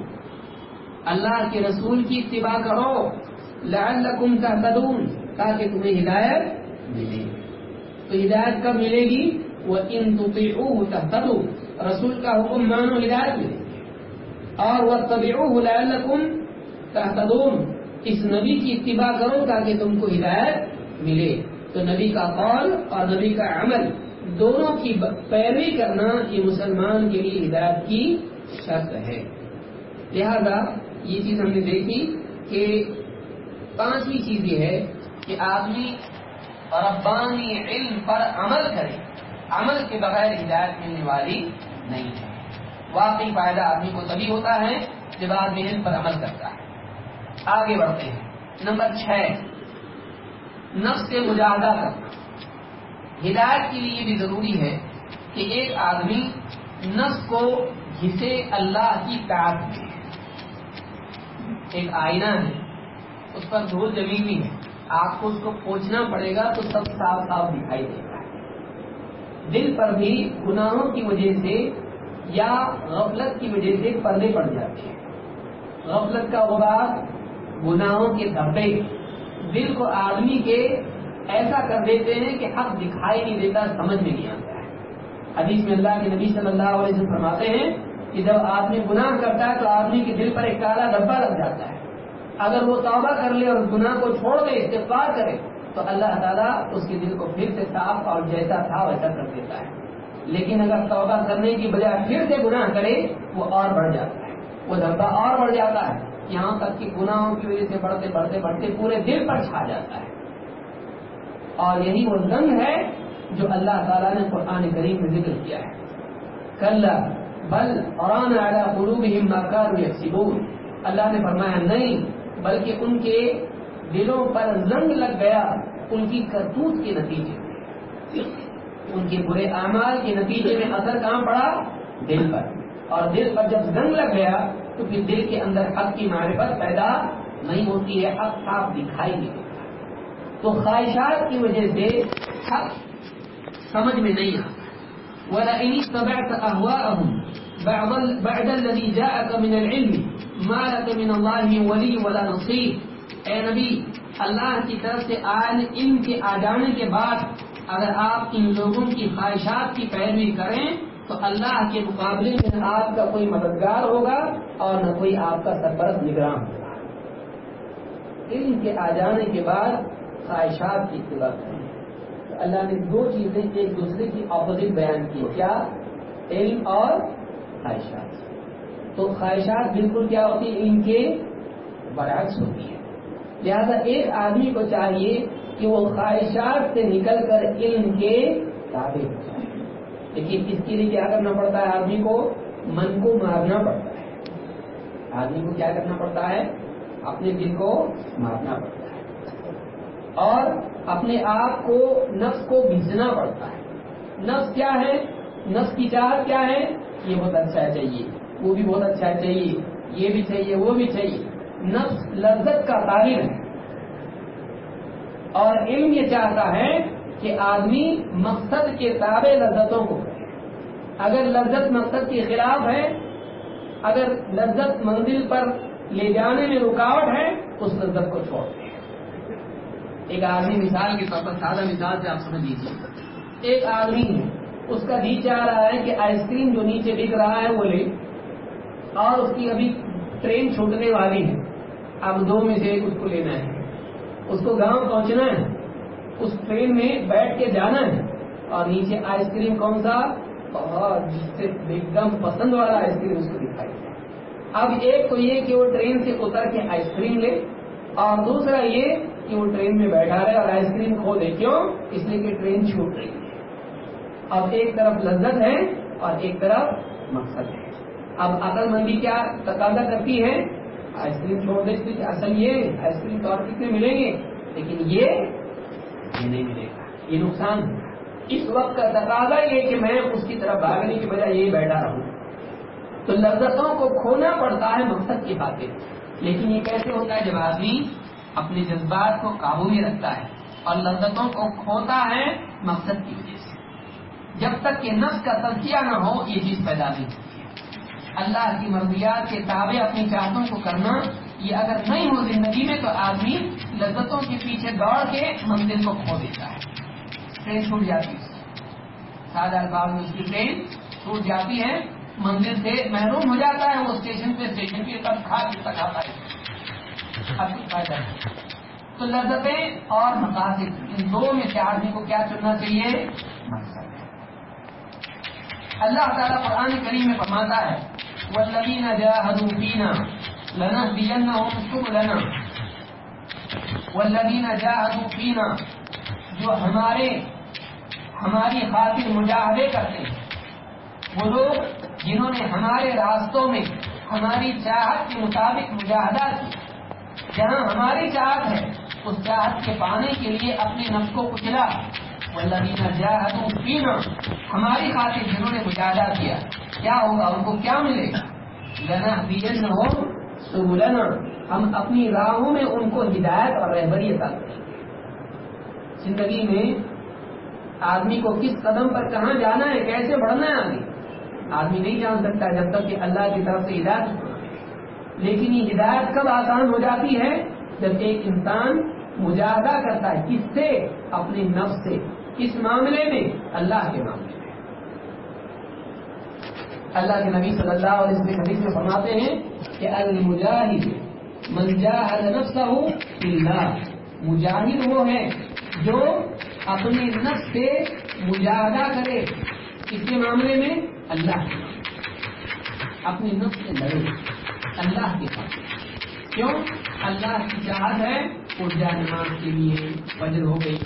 اللہ کے رسول کی اتباع کرو۔ لَعَلَّكُمْ تَحْتَدُونَ تاکہ تمہیں ہدایت ملے تو ہدایت کب ملے گی؟ وَإِن تُطِعُوهُ تَحْتَدُونَ رسول کا حکم مانو، ہدایت ملے اور وَاتَّبِعُوهُ لَعَلَّكُمْ تَحْتَدُونَ اس نبی کی اتباع کرو تاکہ تم کو ہدایت ملے۔ تو نبی کا قول اور نبی کا عمل دونوں کی پیروی کرنا یہ مسلمان کے لیے ہدایت کی شرط ہے۔ لہذا یہ چیز ہم نے دیکھی کہ پانچویں چیز یہ ہے کہ آدمی ربانی علم پر عمل کرے، عمل کے بغیر ہدایت ملنے والی نہیں ہے۔ واقعی فائدہ آدمی کو تبھی ہوتا ہے جب آدمی علم پر عمل کرتا ہے۔ آگے بڑھتے ہیں۔ نمبر چھ، نفس سے مجاہدہ کرنا۔ ہدایت کے لیے یہ بھی ضروری ہے کہ ایک آدمی نفس کو گھسے اللہ کی تعداد میں ایک آئینہ ہے، اس پر دھول جمی ہوئی ہے۔ آپ کو اس کو پوچھنا پڑے گا تو سب صاف صاف دکھائی دے گا۔ دل پر بھی گناہوں کی وجہ سے یا غفلت کی وجہ سے پردے پڑ جاتے ہیں۔ غفلت کا غبار گناہوں کے دھبے۔ دل کو آدمی کے ایسا کر دیتے ہیں کہ حق دکھائی نہیں دیتا، سمجھ میں نہیں آتا ہے۔ حدیث میں اللہ کے نبی صلی اللہ علیہ وسلم فرماتے ہیں کہ جب آدمی گناہ کرتا ہے تو آدمی کے دل پر ایک کالا ڈبا لگ جاتا ہے۔ اگر وہ توبہ کر لے اور گناہ کو چھوڑ دے استفار کرے، تو اللہ تعالیٰ اس کے دل کو پھر سے صاف اور جیسا تھا ویسا کر دیتا ہے۔ لیکن اگر توبہ کرنے کی بجائے پھر سے گناہ کرے، وہ اور بڑھ جاتا ہے۔ وہ دھبا اور بڑھ جاتا ہے۔ یہاں تک کہ گناہوں کی وجہ سے بڑھتے بڑھتے بڑھتے پورے دل پر چھا جاتا ہے۔ اور یہی وہ رنگ ہے جو اللہ تعالیٰ نے قرآن کریم میں ذکر کیا ہے۔ کل بل قرآن اعلیٰ قلوب مکار اللہ نے فرمایا، نہیں بلکہ ان کے دلوں پر زنگ لگ گیا ان کی کرتوت کے نتیجے میں۔ ان کے برے اعمال کے نتیجے میں اثر کہاں پڑا؟ دل پر۔ اور دل پر جب زنگ لگ گیا تو پھر دل کے اندر حق کی معرفت پیدا نہیں ہوتی ہے، حق صاف دکھائی نہیں دیتا۔ تو خواہشات کی وجہ سے حق سمجھ میں نہیں آتا۔ وَلَئِنِ اتَّبَعْتَ أَهْوَاءَهُمْ بَعْدَ الَّذِي جَاءَكَ مِنَ الْعِلْمِ مَا لَكَ مِنَ اللَّهِ مِن وَلِيٍّ وَلَا نَصِيرٍ. اے نبی، اللہ کی طرف سے آئین ان کے آ جانے کے بعد اگر آپ ان لوگوں کی خواہشات کی پیروی کریں تو اللہ کے مقابلے میں آپ کا کوئی مددگار ہوگا اور نہ کوئی آپ کا سرپرست نگران ہوگا۔ علم کے آ جانے کے بعد خواہشات کی اتباع کریں۔ اللہ نے دو چیزیں ایک دوسرے کی اپوزٹ بیان کی۔ کیا؟ علم اور خواہشات۔ تو خواہشات بالکل کیا ہوتی ہے علم کے برعکس ہوتی ہے لہذا ایک آدمی کو چاہیے کہ وہ خواہشات سے نکل کر علم کے تابع ہو جائے۔ لیکن اس کے لیے کیا کرنا پڑتا ہے؟ آدمی کو من کو مارنا پڑتا ہے۔ آدمی کو کیا کرنا پڑتا ہے؟ اپنے دل کو مارنا پڑتا ہے۔ اور اپنے آپ کو، نفس کو بھیجنا پڑتا ہے۔ نفس کیا ہے؟ نفس کی چاہت کیا ہے؟ یہ بہت اچھا چاہیے۔ وہ بھی بہت اچھا چاہیے۔ یہ بھی چاہیے، وہ بھی چاہیے۔ نفس لذت کا طالب ہے۔ اور علم یہ چاہتا ہے کہ آدمی مقصد کے تابع لذتوں کو اگر لذت مقصد کے خلاف ہے، اگر لذت منزل پر لے جانے میں رکاوٹ ہے، اس لذت کو چھوڑ دیں ایک آدمی مثال کے طور پر سادہ مثال سے آپ سمجھ لیجیے ایک آدمی ہے۔ اس کا جی چاہ رہا ہے کہ آئس کریم جو نیچے بک رہا ہے وہ لے۔ اور اس کی ابھی ٹرین چھوٹنے والی ہے۔ اب دو میں سے ایک اس کو لینا ہے۔ اس کو گاؤں پہنچنا ہے۔ اس ٹرین میں بیٹھ کے جانا ہے۔ اور نیچے آئس کریم کون سا؟ بہت جس سے ایک دم پسند والا آئس کریم اس کو دکھائی۔ اب ایک تو یہ کہ وہ ٹرین سے اتر کے آئس کریم لے۔ اور دوسرا یہ کہ وہ ٹرین میں بیٹھا رہے اور آئس کریم کھو دے۔ کیوں؟ اس لیے کہ ٹرین چھوٹ رہی۔ ہے اب ایک طرف لذت ہے اور ایک طرف مقصد ہے۔ اب عقل مندی کیا تقاضا کرتی ہے؟ آئس کریم چھوڑ دے، اس اصل یہ آئس کریم تو اور کتنے ملیں گے؟ لیکن یہ یہ نہیں ملے گا، یہ نقصان اس وقت کا تقاضا یہ کہ میں اس کی طرف بھاگنے کی بجائے یہی بیٹھا رہوں۔ تو لذتوں کو کھونا پڑتا ہے مقصد کی باتیں لیکن یہ کیسے ہوتا ہے؟ جب آدمی اپنے جذبات کو قابو میں رکھتا ہے اور لذتوں کو کھوتا ہے مقصد کی وجہ سے۔ جب تک کہ نفس کا تجزیہ نہ ہو، یہ چیز پیدا نہیں ہوتی اللہ کی مرضیات کے تابع اپنی چاہتوں کو کرنا، یہ اگر نہیں ہو زندگی میں، تو آدمی لذتوں کے پیچھے دوڑ کے منزل کو کھو دیتا ہے۔ ٹرین چھوٹ جاتی ہے۔ سادہ الفاظ میں اس کی ٹرین چھوٹ جاتی ہے۔ منزل سے محروم ہو جاتا ہے، وہ اسٹیشن پہ اسٹیشن پہ تب کھا کے تک ہے۔ اب فائدہ تو لذتیں اور مقاصد، ان دو میں سے آدمی کو کیا چننا چاہیے؟ مقصد۔ اللہ تعالیٰ قرآن کریم میں فرماتا ہے وہ لبین جاہدو پینا لنا دین سب لنا جو ہمارے، ہماری خاطر مجاہدے کرتے ہیں۔ وہ لوگ جنہوں نے ہمارے راستوں میں ہماری چاہت کے مطابق مجاہدہ کیا۔ جہاں ہماری چاہت ہے، اس چاہت کے پانے کے لیے اپنے نفس کو کچلا۔ والذین جاہدوا فینا ہماری خاطر جنہوں نے مجاہدہ کیا کیا ہوگا؟ ان کو کیا ملے گا؟ لنہدینہم سبلنا. ہم اپنی راہوں میں ان کو ہدایت اور رہبری عطا کریں زندگی میں آدمی کو کس قدم پر کہاں جانا ہے، کیسے بڑھنا ہے آدمی؟ آدمی نہیں جان سکتا جب تک کہ اللہ کی طرف سے ہدایت لیکن یہ ہدایت کب آسان ہو جاتی ہے؟ جب ایک انسان مجاہدہ کرتا ہے، کس سے؟ اپنے نفس سے۔ کس معاملے میں؟ اللہ کے معاملے میں۔ اللہ کے نبی صلی اللہ علیہ وسلم حدیث میں فرماتے ہیں کہ المجاہد من جاہد نفسہ اللہ مجاہد وہ ہے جو اپنے نفس سے مجاہدہ کرے۔ کس کے معاملے میں؟ اللہ کے اپنے نفس سے لڑے۔ اللہ کے ساتھ کیوں؟ اللہ کی چاہت ہے ارجا نماز کے لیے وجر ہو گئی۔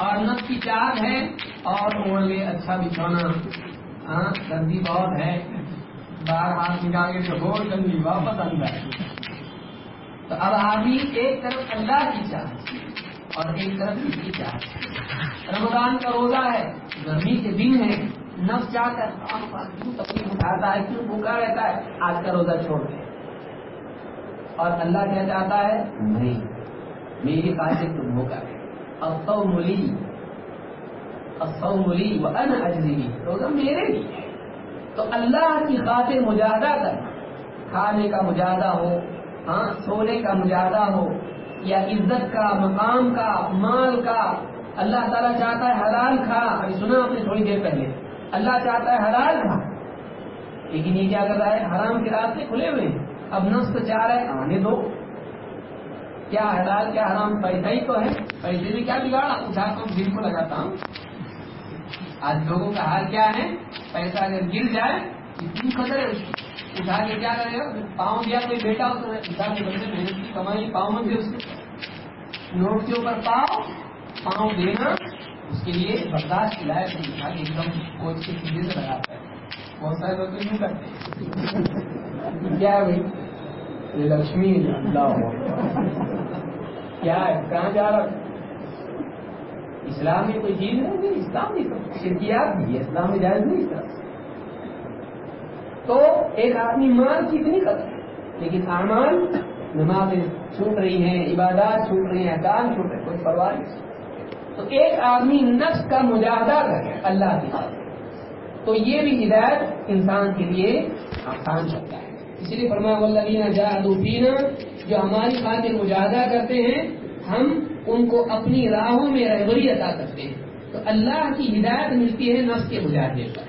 اور نفس کی چاہت ہے اور اوڑھ لے اچھا بچھونا۔ ہاں سردی بہت ہے۔ باہر ہاتھ نکال کے ہو جلدی واپس اندر۔ تو اب آدمی ایک طرف اللہ کی چاہت اور ایک طرف اس کی چاہت رمضان کا روزہ ہے، گرمی کے دن ہے نفس چاہتا ہے کیوں تکلیف اٹھاتا ہے، کیوں بھوکا رہتا ہے؟ آج کا روزہ چھوڑ دے اور اللہ کیا چاہتا ہے؟ نہیں۔ میری خاطر تم ہو کر اب سو ملی اب سو ملی روزہ میرے لیے تو اللہ کی خاطر مجاہدہ کرنا کھانے کا مجاہدہ ہو ہاں سونے کا مجاہدہ ہو، یا عزت کا، مقام کا، مال کا. اللہ تعالیٰ چاہتا ہے حلال کھا. ابھی سنا آپ نے تھوڑی دیر پہلے. اللہ چاہتا ہے حلال کھا. لیکن یہ کیا کر رہا ہے؟ حرام کے راستے کھلے ہوئے ہیں. اب نفس چاہ رہے آنے دو. کیا حلال کیا حرام، پیسہ ہی تو ہے۔ پیسے میں کیا بگاڑا اٹھا کر دل کو لگاتا ہوں۔ آج لوگوں کا حال کیا ہے؟ پیسہ اگر گر جائے، اتنی قدر ہے اس کی۔ اٹھا کے کیا کرے گا پاؤں دیا کوئی بیٹا اس نے، اٹھا کے بندے محنت کی، کمائی، پاؤں میں اس کے نوٹ کے اوپر پاؤ پاؤں دینا، اس کے لیے برداشت کی لائق نہیں اٹھا کے ایک دم کوچ کے سیدھے سے لگاتا ہے۔ بہت سارے لوگ تو یوں کرتے کیا ہے بھائی؟ لکشمی اللہ کیا ہے؟ کہاں جا رہا؟ اسلام میں کوئی چیز نہیں اسلام نہیں شرکیات بھی ہے۔ اسلام میں جائز نہیں اسلام تو ایک آدمی مال کی اتنی ہے، لیکن اعمال نمازیں چھوٹ رہی ہیں، عبادات چھوٹ رہی ہیں احکام چھوٹ رہے کوئی پرواہ نہیں۔ تو ایک آدمی نفس کا مجاہدہ کرے اللہ کی تو یہ بھی ہدایت انسان کے لیے آسان ہوتا ہے۔ اس لیے فرمایا والذین جاہدوا فینا جو ہماری خاطر مجاہدہ کرتے ہیں، ہم ان کو اپنی راہوں میں رہبری عطا کرتے ہیں۔ تو اللہ کی ہدایت ملتی ہے نفس کے مجاہدے پر۔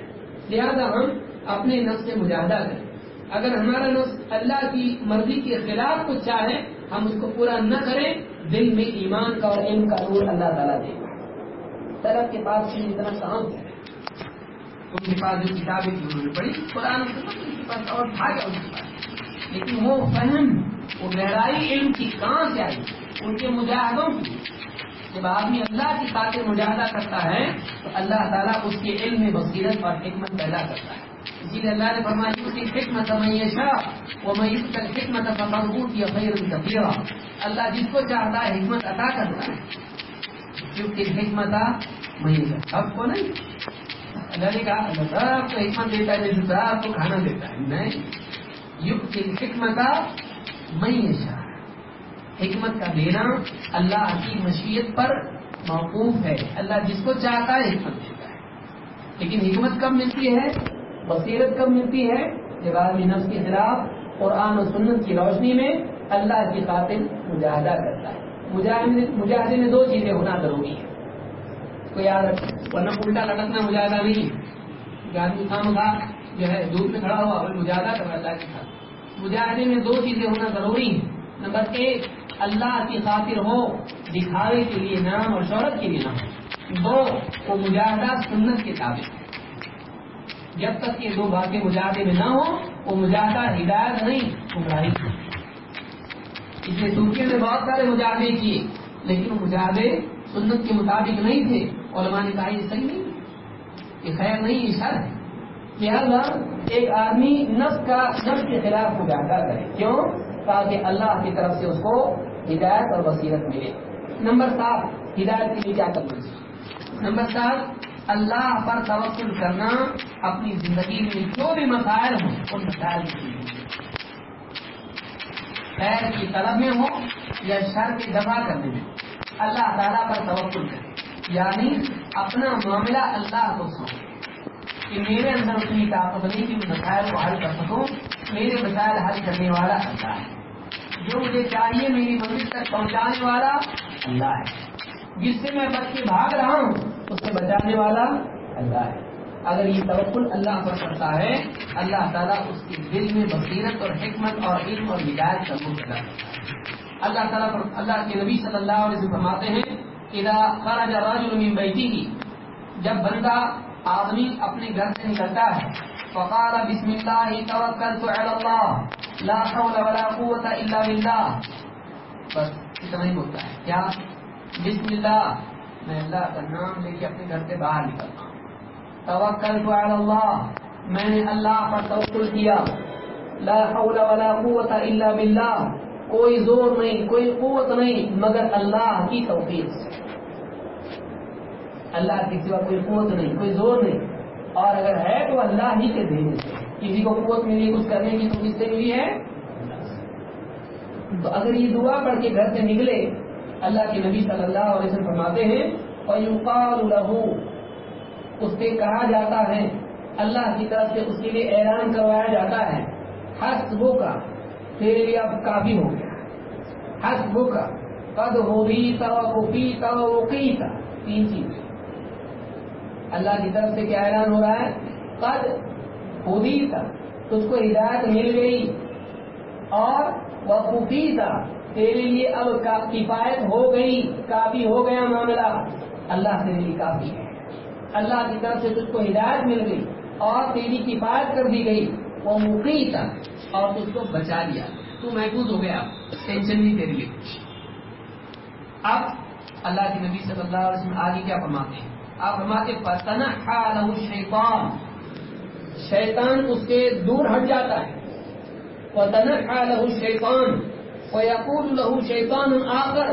لہذا ہم اپنے نفس سے مجاہدہ کریں۔ اگر ہمارا نفس اللہ کی مرضی کے خلاف کچھ چاہے، ہم اس کو پورا نہ کریں، دل میں ایمان کا اور علم کا نور اللہ تعالیٰ دے۔ گا طرف کے پاس اتنا کام ہے۔ ان کے پاس جو کتابیں تھی انہوں نے پڑھی، قرآن کے پاس اور بھاگا ان کے پاس۔ لیکن وہ فہم وہ گہرائی علم کی کہاں سے آئی، ان کے مجاہدوں کی۔ جب آدمی اللہ کی خاطر مجاہدہ کرتا ہے، تو اللہ تعالیٰ اس کے علم میں بصیرت اور حکمت پیدا کرتا ہے۔ اسی لیے اللہ نے فرمایا اس کی حکمت میشا وہ میوس کا حکمت فمربوط یا خیر کبیرہ اللہ جس کو چاہتا ہے، حکمت عطا کرتا ہے۔ کیونکہ حکمت میشا سب کو نہیں۔ اللہ نے کہا اللہ سب کو حکمت دیتا ہے جیسے سب کو کھانا دیتا ہے نہیں یوگ کی حکمت میشا حکمت کا دینا اللہ کی مشیت پر موقوف ہے اللہ جس کو چاہتا ہے حکمت دیتا ہے لیکن حکمت کب ملتی ہے بصیرت کب ملتی ہے جب آدمی نفس کے خلاف قرآن و سنت کی روشنی میں اللہ کی خاطر مجاہدہ کرتا ہے مجاہدے میں دو چیزیں ہونا ضروری ہے کو یاد رکھے ورنہ الٹا لٹکنا مجاہدہ نہیں۔ آدمی کام کا جو ہے دودھ میں کھڑا ہوا، اور مجاہدہ کر اللہ کے مجاہدے میں دو چیزیں ہونا ضروری۔ ہے نمبر ایک، اللہ کی خاطر ہو، دکھاوے کے لیے نام اور شہرت کے لیے نام۔ دو، وہ مجاہدہ سنت کے تابع جب تک یہ دو باتیں مجاہدے میں نہ ہو وہ مجاہدہ ہدایت نہیں، گمراہی اس لیے سوکھے نے بہت سارے مجاہدے کیے، لیکن وہ مجاہدے سنت کے مطابق نہیں تھے۔ علماء نے کہا، یہ صحیح نہیں یہ خیر نہیں یہ شر ہے۔ لہٰذا ایک آدمی نفس کا، نفس کے خلاف مجاہدہ کرے۔ کیوں؟ تاکہ اللہ کی طرف سے اس کو ہدایت اور بصیرت ملے۔ نمبر سات، ہدایت کے لیے کیا کرنا چاہیے نمبر سات، اللہ پر توقل کرنا اپنی زندگی میں جو بھی مسائل ہوں، ان مسائل کی خیر کی طلب میں ہو یا شر کی دفاع کرنے میں۔ اللہ تعالیٰ پر توقل کرے۔ یعنی اپنا معاملہ اللہ کو سو کہ میرے اندر اتنی طاقت نہیں کہ میں مسائل کو حل کر سکوں، میرے مسائل حل کرنے والا اللہ ہے۔ جو مجھے چاہیے میری منزل تک پہنچانے والا اللہ ہے۔ جس سے میں بچ کے بھاگ رہا ہوں، اس سے بچانے والا اللہ ہے۔ اگر یہ توکل اللہ پر کرتا ہے، اللہ تعالیٰ اس کے دل میں بصیرت اور حکمت اور علم اور ہدایت کا روپ کرتا ہے۔ اللہ تعالیٰ پر اللہ کے نبی صلی اللہ علیہ وسلم فرماتے ہیں اذا خرج رجل من بیته جب بندہ آدمی اپنے گھر سے نکلتا ہے، فقال بسم اللہ، توکلت علی اللہ، لا حول ولا قوة الا باللہ۔ بس اتنا ہی بولتا ہے۔ کیا؟ بسم اللہ۔ میں اللہ کا نام لے کے اپنے گھر سے باہر نکلتا ہوں۔ توکلت علی اللہ۔ میں نے اللہ پر توکل کیا۔ لا حول ولا قوة الا باللہ۔ کوئی زور نہیں، کوئی قوت نہیں، مگر اللہ کی توفیق سے۔ اللہ کے سوا کوئی قوت نہیں، کوئی زور نہیں۔ اور اگر ہے تو اللہ ہی کے دینے سے۔ کسی کو قوت ملی، کچھ کرنے کی تو کس سے ملی ہے۔ تو اگر یہ دعا پڑھ کے گھر سے نکلے، اللہ کے نبی صلی اللہ علیہ وسلم فرماتے ہیں اور لہو اس سے کہا جاتا ہے، اللہ کی طرف سے اس کے لیے اعلان کروایا جاتا ہے۔ حسب کا تیرے لیے اب کافی ہو گیا۔ حسب کا قد ہو بھی تھا وہ تھا وہ تھا تین چیز اللہ کی طرف سے کیا اعلان ہو رہا ہے؟ قد خودی تھا تجھ کو ہدایت مل گئی۔ اور وقوفی تھا تیرے لیے اب کفایت ہو گئی، کافی ہو گیا معاملہ۔ اللہ تیرے لیے کافی ہے۔ اللہ کی طرف سے تجھ کو ہدایت مل گئی اور تیری کفایت کر دی گئی۔ وہ مقی تھا۔ اور تجھ کو بچا لیا۔ تو محفوظ ہو گیا۔ ٹینشن نہیں تیرے لیے کچھ اب اللہ کے نبی صلی اللہ علیہ وسلم آگے کیا فرماتے ہیں؟ آپ فرماتے پتنا شیطان شیطان اس سے دور ہٹ جاتا ہے۔ وتنحى له الشيطان ويقول له شیطان آخر۔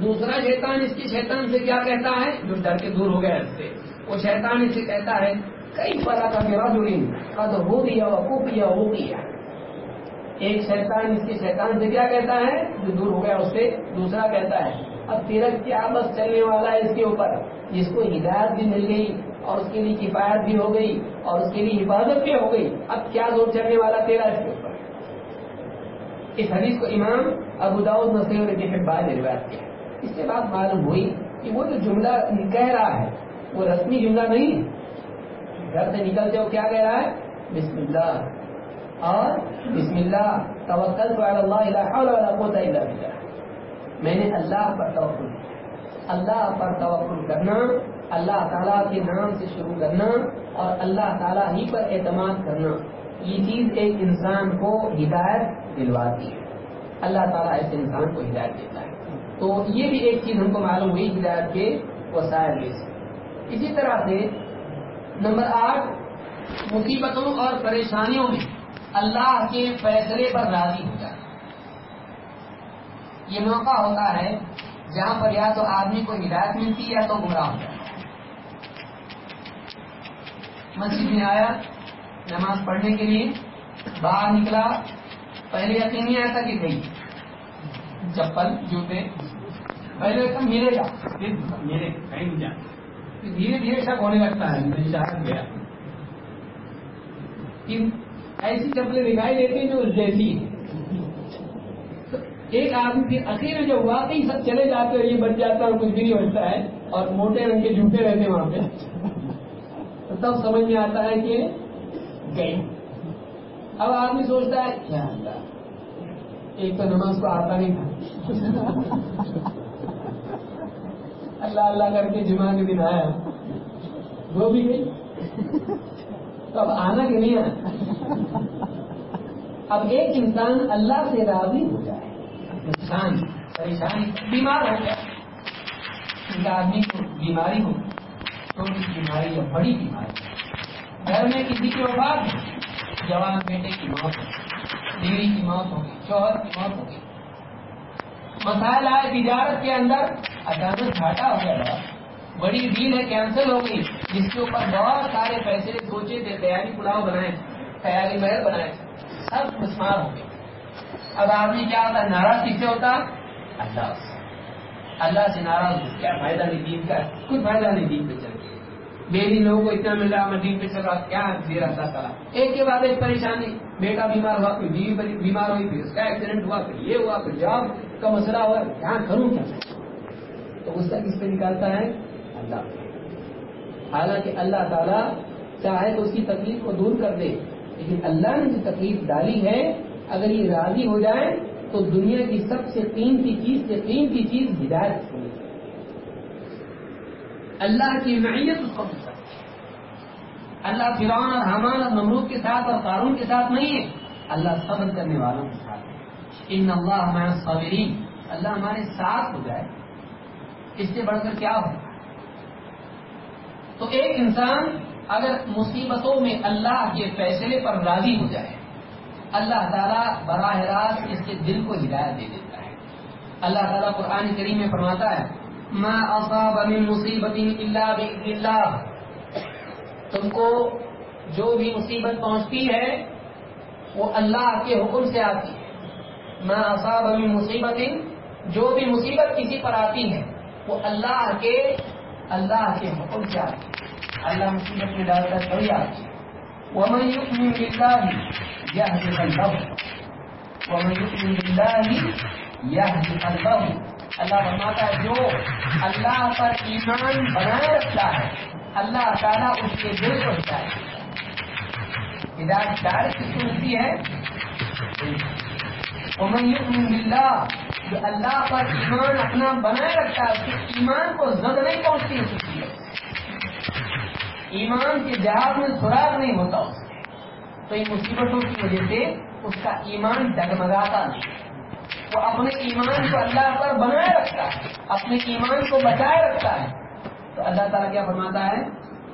دوسرا شیطان اس کی شیطان سے کیا کہتا ہے؟ جو ڈر کے دور ہو گیا اس سے۔ وہ شیطان اس سے کہتا ہے کئی پرا کا میرا قد ہو گیا وقوع کیا ہو گیا ایک شیطان اس کے شیطان سے کیا کہتا ہے؟ جو دور ہو گیا اس سے دوسرا کہتا ہے، اب تیرا کیا بس چلنے والا ہے اس کے اوپر، جس کو ہدایت بھی مل گئی اور اس کے لیے کفایت بھی ہو گئی اور اس کے لیے حفاظت بھی ہو گئی، اب کیا زور چلنے والا تیرا اس کے اوپر؟ اس حدیث کو امام ابو داؤد مسلم نے حبان نے روایت کیا۔ اس سے بات معلوم ہوئی کہ وہ جو جملہ کہہ رہا ہے، وہ رسمی جملہ نہیں ہے۔ گھر سے نکلتے ہو، کیا کہہ رہا ہے؟ بسم اللہ۔ اور بسم اللہ توکل میں نے اللہ پر توقل اللہ پر توقل کرنا، اللہ تعالیٰ کے نام سے شروع کرنا اور اللہ تعالیٰ ہی پر اعتماد کرنا، یہ چیز ایک انسان کو ہدایت دلواتی ہے۔ اللہ تعالیٰ ایسے انسان کو ہدایت دیتا ہے۔ تو یہ بھی ایک چیز ہم کو معلوم ہوئی ہدایت کے وسائل میں سے۔ اسی طرح سے نمبر آٹھ، مصیبتوں اور پریشانیوں میں اللہ کے فیصلے پر راضی ہو جائے یہ موقع ہوتا ہے جہاں پر یا تو آدمی کو ہدایت ملتی یا تو گمراہ ہو جاتا مسجد میں آیا، نماز پڑھنے کے لیے باہر نکلا، پہلے یقین نہیں آیا تھا کہ گئی چپل، جوتے، پہلے تو ملے گا میرے کہیں جانا دھیرے دھیرے شک ہونے لگتا ہے میں شاید گیا ایسی چپلیں دکھائی دیتی ہیں جو جیسی ایک آدمی پھر اخیر میں جب واقعی سب چلے جاتے اور یہ بچ جاتا ہے اور کچھ بھی نہیں ہوتا ہے، اور موٹے رنگ کے جوتے رہتے ہیں وہاں پہ۔ تب سمجھ میں آتا ہے کہ گئی اب آدمی سوچتا ہے، کیا اللہ، ایک تو نماز کو آتا نہیں تھا۔ اللہ اللہ کر کے جمعہ کے دن آیا وہ بھی گئی۔ تو اب آنا کہ نہیں آنا؟ اب ایک انسان اللہ سے راضی ہو جائے۔ انسان پریشانی، بیمار ہو جائے۔ آدمی کو بیماری ہو چھوٹی بیماری یا بڑی بیماری۔ گھر میں کسی کی وفات جوان بیٹے کی موت ہوگی بیوی کی موت ہوگی شوہر کی موت ہوگی مسائل آئے تجارت کے اندر۔ اچانک گھاٹا ہو گیا بڑی ڈیل ہے کینسل ہو گئی۔ جس کے اوپر بہت سارے پیسے سوچے تھے، تیاری پلاؤ بنائے، تیاری محل بنائے۔ سب مسمار ہو گئے۔ اب آدمی کیا ہوتا ہے؟ ناراض کس سے ہوتا؟ اللہ اللہ سے ناراض ہو کیا فائدہ نہیں؟ دین کا کچھ فائدہ نہیں دین پہ چل میری لوگوں کو اتنا مل رہا میں دین پہ چل رہا کیا دے رہا اللہ تعالیٰ ایک کے بعد ایک پریشانی۔ بیٹا بیمار ہوا بیوی بیمار ہوئی، پھر اس کا ایکسیڈنٹ ہوا، پھر یہ ہوا، پھر جاب کا مسئلہ ہوا، کیا کروں، کیا تو اس کا کس پہ نکالتا ہے؟ اللہ حالانکہ اللہ تعالیٰ چاہے تو اس کی تکلیف کو دور کر دے، لیکن اللہ نے جو تکلیف ڈالی ہے، اگر یہ راضی ہو جائے، تو دنیا کی سب سے قیمتی چیز سے قیمتی چیز ہدایت ہونی اللہ کی معیت اس کو مل سکتی اللہ فرعون اور حمان اور نمرود کے ساتھ اور قارون کے ساتھ نہیں ہے. اللہ صبر کرنے والوں کے ساتھ ہے. ان اللہ ہمارا صابرین اللہ ہمارے ساتھ ہو جائے. اس سے بڑھ کر کیا ہو؟ تو ایک انسان اگر مصیبتوں میں اللہ کے فیصلے پر راضی ہو جائے، اللہ تعالیٰ براہ راست اس کے دل کو ہدایت دے دیتا ہے۔ اللہ تعالیٰ قرآن کریم میں فرماتا ہے، ما اصاب من مصیبت الا باذن اللہ تم کو جو بھی مصیبت پہنچتی ہے، وہ اللہ کے حکم سے آتی ہے۔ ما اصاب من مصیبت جو بھی مصیبت کسی پر آتی ہے وہ اللہ کے اللہ کے حکم سے آتی ہے؟ اللہ مصیبت میں ڈالتا تبھی آتی ہے ومن يؤمن بالله يهدي قلبه۔ ومن يؤمن بالله يهدي قلبه۔ اللہ فرماتا ہے، جو اللہ پر ایمان بنائے رکھتا ہے، اللہ تعالیٰ اس کے دل کو ہدایت ہدایت دار کی سنتی ہے۔ بلّہ جو اللہ پر ایمان اپنا بنائے رکھتا ہے، اس کے ایمان کو زد نہیں پہنچتی ہے ایمان کے جہاز میں سراغ نہیں ہوتا اس سے تو ان مصیبتوں کی وجہ سے اس کا ایمان ڈگمگاتا نہیں۔ وہ اپنے ایمان کو اللہ پر بنائے رکھتا ہے، اپنے ایمان کو بچائے رکھتا ہے۔ تو اللہ تعالیٰ کیا فرماتا ہے؟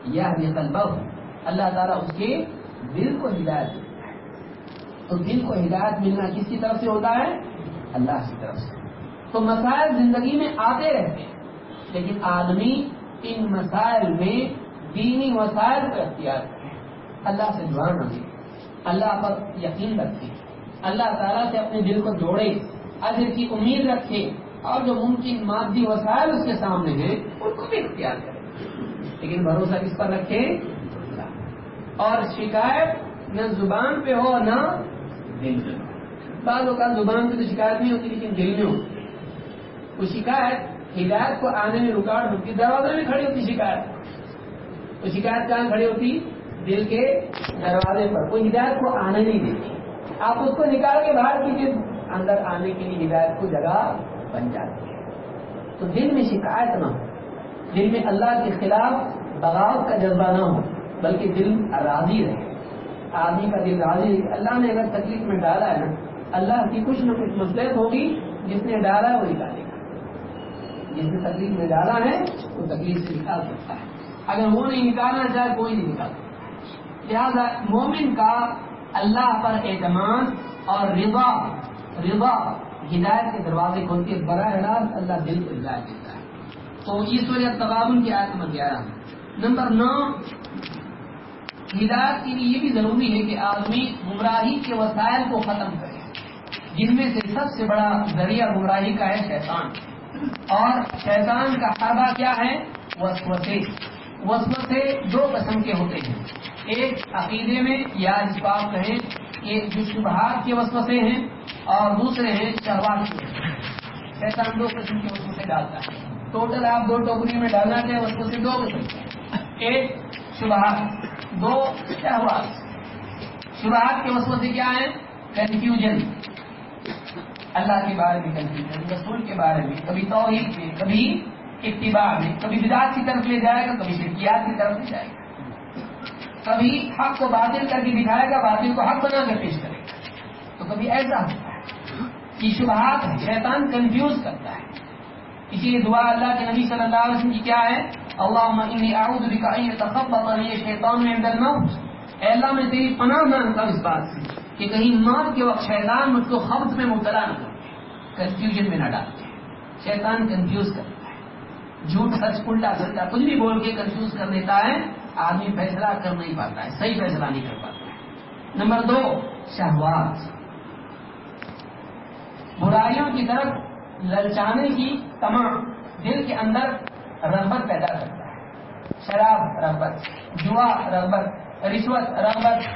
یہ طلبہ اللہ تعالیٰ اس کے دل کو ہدایت دیتا ہے۔ تو دل کو ہدایت ملنا کس کی طرف سے ہوتا ہے؟ اللہ کی طرف سے۔ تو مسائل زندگی میں آتے رہتے ہیں، لیکن آدمی ان مسائل میں دینی وسائل کو اختیار کرے۔ اللہ سے دعا نہ دے اللہ پر یقین رکھے، اللہ تعالیٰ سے اپنے دل کو جوڑے، اجر کی امید رکھے، اور جو ممکن مادی وسائل اس کے سامنے ہیں، ان کو بھی اختیار کرے۔ لیکن بھروسہ کس پر رکھے؟ اور شکایت نہ زبان پہ ہو، نہ دل میں بعض اوقات زبان پہ تو شکایت نہیں ہوتی، لیکن دل میں ہوتی وہ شکایت، ہدایت کو آنے میں رکاوٹ ہوتی دروازے میں کھڑی ہوتی شکایت۔ وہ شکایت کہاں کھڑی ہوتی؟ دل کے دروازے پر۔ کوئی ہدایت کو آنے نہیں دیتی۔ آپ اس کو نکال کے باہر کیجیے اندر آنے کے لیے ہدایت کو جگہ بن جاتی ہے۔ تو دل میں شکایت نہ ہو۔ دل میں اللہ کے خلاف بغاوت کا جذبہ نہ ہو، بلکہ دل راضی رہے۔ آدمی کا دل راضی رہے۔ اللہ نے اگر تکلیف میں ڈالا ہے نا اللہ کی کچھ نہ کچھ مسلط ہوگی، جس نے ڈالا ہے وہ نکالے گا۔ جس نے تکلیف میں ڈالا ہے، وہ تکلیف سے نکال سکتا ہے۔ اگر وہ نہیں نکالنا چاہے، کوئی نہیں نکال سکتا۔ لہٰذا مومن کا اللہ پر اعتماد اور رضا رضا ہدایت کے دروازے کھولتی ہے، براہ راست اللہ دل کو ہدایت دیتا ہے۔ تو یہ سورج تبادل کی آیت نمبر گیارہ نمبر نو، ہدایت کے لیے یہ بھی ضروری ہے کہ آدمی گمراہی کے وسائل کو ختم کرے۔ جن میں سے سب سے بڑا ذریعہ گمراہی کا ہے شیطان۔ اور شیطان کا حربہ کیا ہے؟ وسوسے۔ وسوسے دو قسم کے ہوتے ہیں۔ ایک عقیدے میں یا جس کو آپ کہیں کہ جو شبہات کے وسوسے ہیں اور دوسرے ہیں شہبات کے۔ شیطان دو قسم کے وسوسے ڈالتا ہے۔ ٹوٹل آپ دو ٹوکری میں ڈالنا چاہیں وسوسے دو قسم کے۔ ایک شبہات، دو شہبات شبہات کے وسوسے کیا ہیں؟ کنفیوژن اللہ کے بارے میں کنفیوژن رسول کے بارے میں، کبھی توحید میں، کبھی اتباع میں، کبھی بدعات کی طرف لے جائے گا، کبھی شرکیات کی طرف لے جائے گا۔ کبھی حق کو باطل کر کے دکھائے گا، باطل کو حق بنا کر پیش کرے گا۔ تو کبھی ایسا ہوتا ہے کہ شبہات ہے شیطان کنفیوز کرتا ہے۔ اسی لیے دعا اللہ کے نبی صلی اللہ علیہ وسلم کی کیا ہے؟ اللہ اعوذ بک ان يتخبط لي شیطان عند الموت۔ اے اللہ، میں تیری پناہ مانگتا ہوں اس بات سے۔ کہ کہیں موت کے وقت شیطان مجھ کو خبط میں مبتلا نہ کرے کنفیوژن میں نہ ڈالتے شیطان کنفیوز کرتا ہے۔ جھوٹ سچ الٹا سچا کچھ بھی بول کے کنفیوز کر دیتا ہے، آدمی فیصلہ کر نہیں پاتا ہے، صحیح فیصلہ نہیں کر پاتا ہے۔ نمبر دو، شہوات۔ برائیوں کی طرف للچانے کی تمام دل کے اندر رغبت پیدا کرتا ہے۔ شراب رغبت، جوا رغبت، رشوت رغبت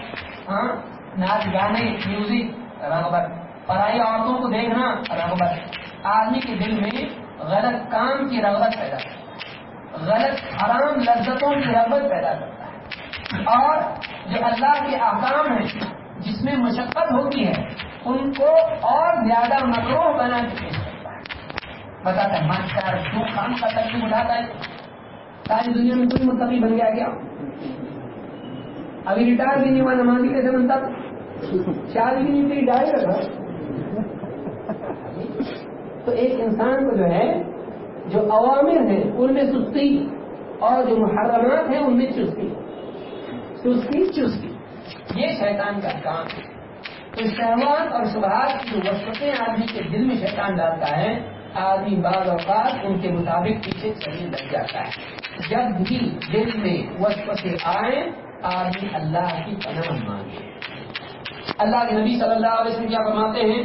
ہاں ناچ گانے میوزک رغبت پڑھائی عورتوں کو دیکھنا رغبت آدمی کے دل میں غلط کام کی رغبت پیدا کرتا ہے۔ غلط حرام لذتوں کی رغبت پیدا کرتا ہے۔ اور جو اللہ کے احکام ہیں، جس میں مشقت ہوتی ہے، ان کو اور زیادہ مقروح بنا کے پیش کرتا ہے۔ بتاتا ہے مت کر کام کا ترکیب اٹھاتا ہے۔ ساری دنیا میں کوئی متقی بن گیا کیا؟ ابھی ریٹائر بھی نہیں ہوا، نمازی کیسے بنتا؟ شادی بھی نہیں تھی تو ایک انسان کو جو ہے، جو عوامر ہیں، ان میں سستی اور جو محرمات ہیں، ان میں چستی سستی چستی یہ شیطان کا کام ہے۔ تو شہوات اور شبہات کی جو وسطیں آدمی کے دل میں شیطان ڈالتا ہے، آدمی بعض اوقات ان کے مطابق پیچھے چلنے لگ جاتا ہے۔ جب بھی دل میں وسطیں آئے آدمی اللہ کی پناہ مانگے۔ اللہ کے نبی صلی اللہ علیہ وسلم کیا فرماتے ہیں؟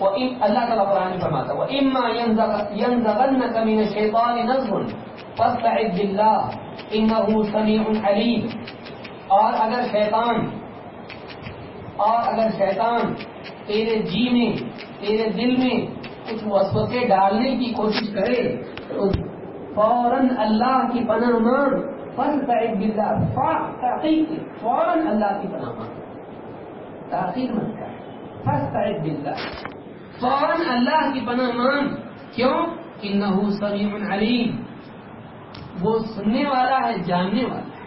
وہ اللہ تعالیٰ قرآن فرماتا وہ اما ينزغنك من الشيطان نزغ فاستعذ بالله انه سميع عليم۔ اور اگر شیطان اور اگر شیطان تیرے جی میں، تیرے دل میں کچھ وسوسے ڈالنے کی کوشش کرے، تو فوراً اللہ کی پناہ مان فاستعذ بالله تحقیق فوراً اللہ کی پناہ مان تاخیر مت کر۔ فاستعذ بالله فوراً اللہ کی پناہ مان کیوں؟ کہ نہ سمیع علیم۔ وہ سننے والا ہے، جاننے والا ہے۔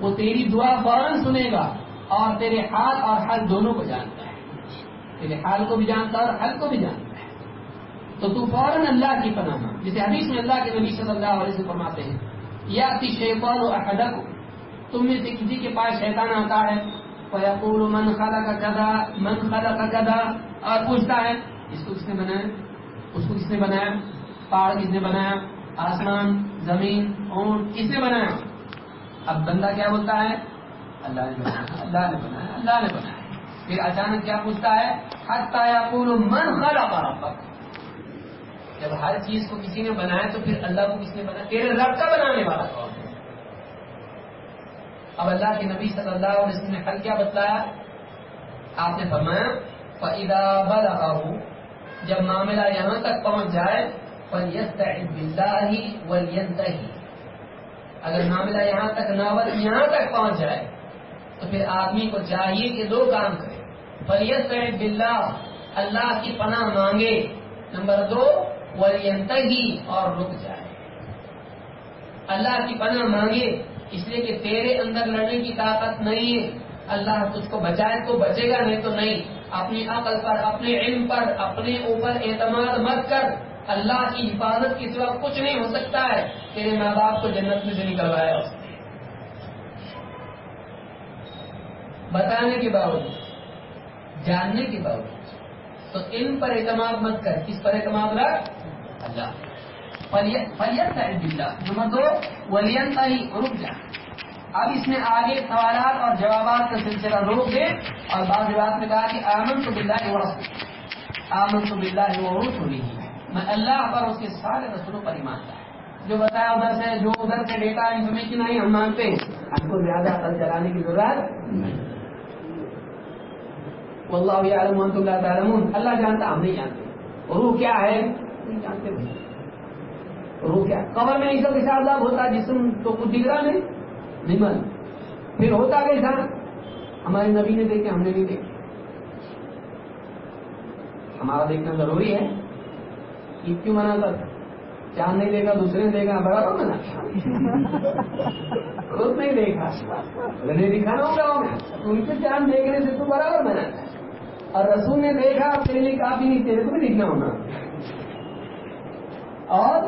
وہ تیری دعا فوراً سنے گا اور تیرے حال اور حل دونوں کو جانتا ہے۔ تیرے حال کو بھی جانتا ہے اور حل کو بھی جانتا ہے۔ تو تو فوراً اللہ کی پناہ مان جسے حدیث میں اللہ کے نبی صلی اللہ علیہ وسلم فرماتے ہیں، یا کہ شیطان و احدک تم میں سے کسی کے پاس شیطان آتا ہے۔ فیقول من خلق کذا من خلق کذا اور پوچھتا ہے، اس کو کس نے بنایا؟ اس کو کس نے بنایا؟ پہاڑ کس نے بنایا؟ آسمان، زمین، اونٹ، کس نے بنایا؟ اب بندہ کیا بولتا ہے؟ اللہ نے بنایا، اللہ نے بنایا، اللہ نے بنایا۔ پھر اچانک کیا پوچھتا ہے؟ حتی یقول من خلق ربک۔ جب ہر چیز کو کسی نے بنایا تو پھر اللہ کو کس نے بنایا؟ تیرے رب کا بنانے والا کون؟ اب اللہ کے نبی صلی اللہ علیہ وسلم نے حل کیا بتلایا؟ آپ نے فرمایا، فَإِذَا بَلَغَهُ، جب معاملہ یہاں تک پہنچ جائے اگر معاملہ یہاں تک ناول یہاں تک پہنچ جائے، تو پھر آدمی کو چاہیے کہ دو کام کرے۔ فلیت بلّہ اللہ کی پناہ مانگے۔ نمبر دو ولی اور رک جائے۔ اللہ کی پناہ مانگے اس لیے کہ تیرے اندر لڑنے کی طاقت نہیں ہے۔ اللہ تجھ کو بچائے تو بچے گا، نہیں تو نہیں۔ اپنی عقل پر، اپنے علم پر، اپنے اوپر اعتماد مت کر۔ اللہ کی حفاظت کی سوا کچھ نہیں ہو سکتا ہے۔ تیرے ماں باپ کو جنت میں سے نکلوایا اس نے۔ بتانے کے باوجود، جاننے کے باوجود، تو علم پر اعتماد مت کر۔ کس پر اعتماد رکھ؟ اللہ فلیت نمبر دو ولین رک جا اب اس میں آگے سوالات اور جوابات کا سلسلہ روک دے اور بعض بات میں کہا کہ آمن تو بلّہ ورث آمن تو بلّہ ورث ہوئی میں اللہ پر اس کے سارے رسولوں پر ہی مانتا ہے جو بتایا ادھر سے، جو ادھر سے ڈیٹا انفارمیشن آئی ہم مانتے ہیں. ہم کو زیادہ عقل چلانے کی ضرورت واللہ یعلم وانتم لا اللہ جانتا، ہم نہیں جانتے. روح کیا ہے؟ نہیں جانتے. بھائی روح کیا قبر میں ایسا کیسا عذاب ہوتا، جسم تو کچھ دکھ رہا نہیں نمن پھر ہوتا کیسا؟ ہمارے نبی نے دیکھے، ہم نے نہیں دیکھے۔ ہمارا دیکھنا ضروری ہے عید کیوں منا کر چاند نہیں دیکھا، دوسرے نے دیکھا برابر منا خود نہیں دیکھا۔ نہیں دکھانا ہوگا ان سے چاند دیکھنے سے تو برابر منا اور رسول نے دیکھا، تیرے لیے کافی نہیں، تیرے کو بھی دکھنا ہونا اور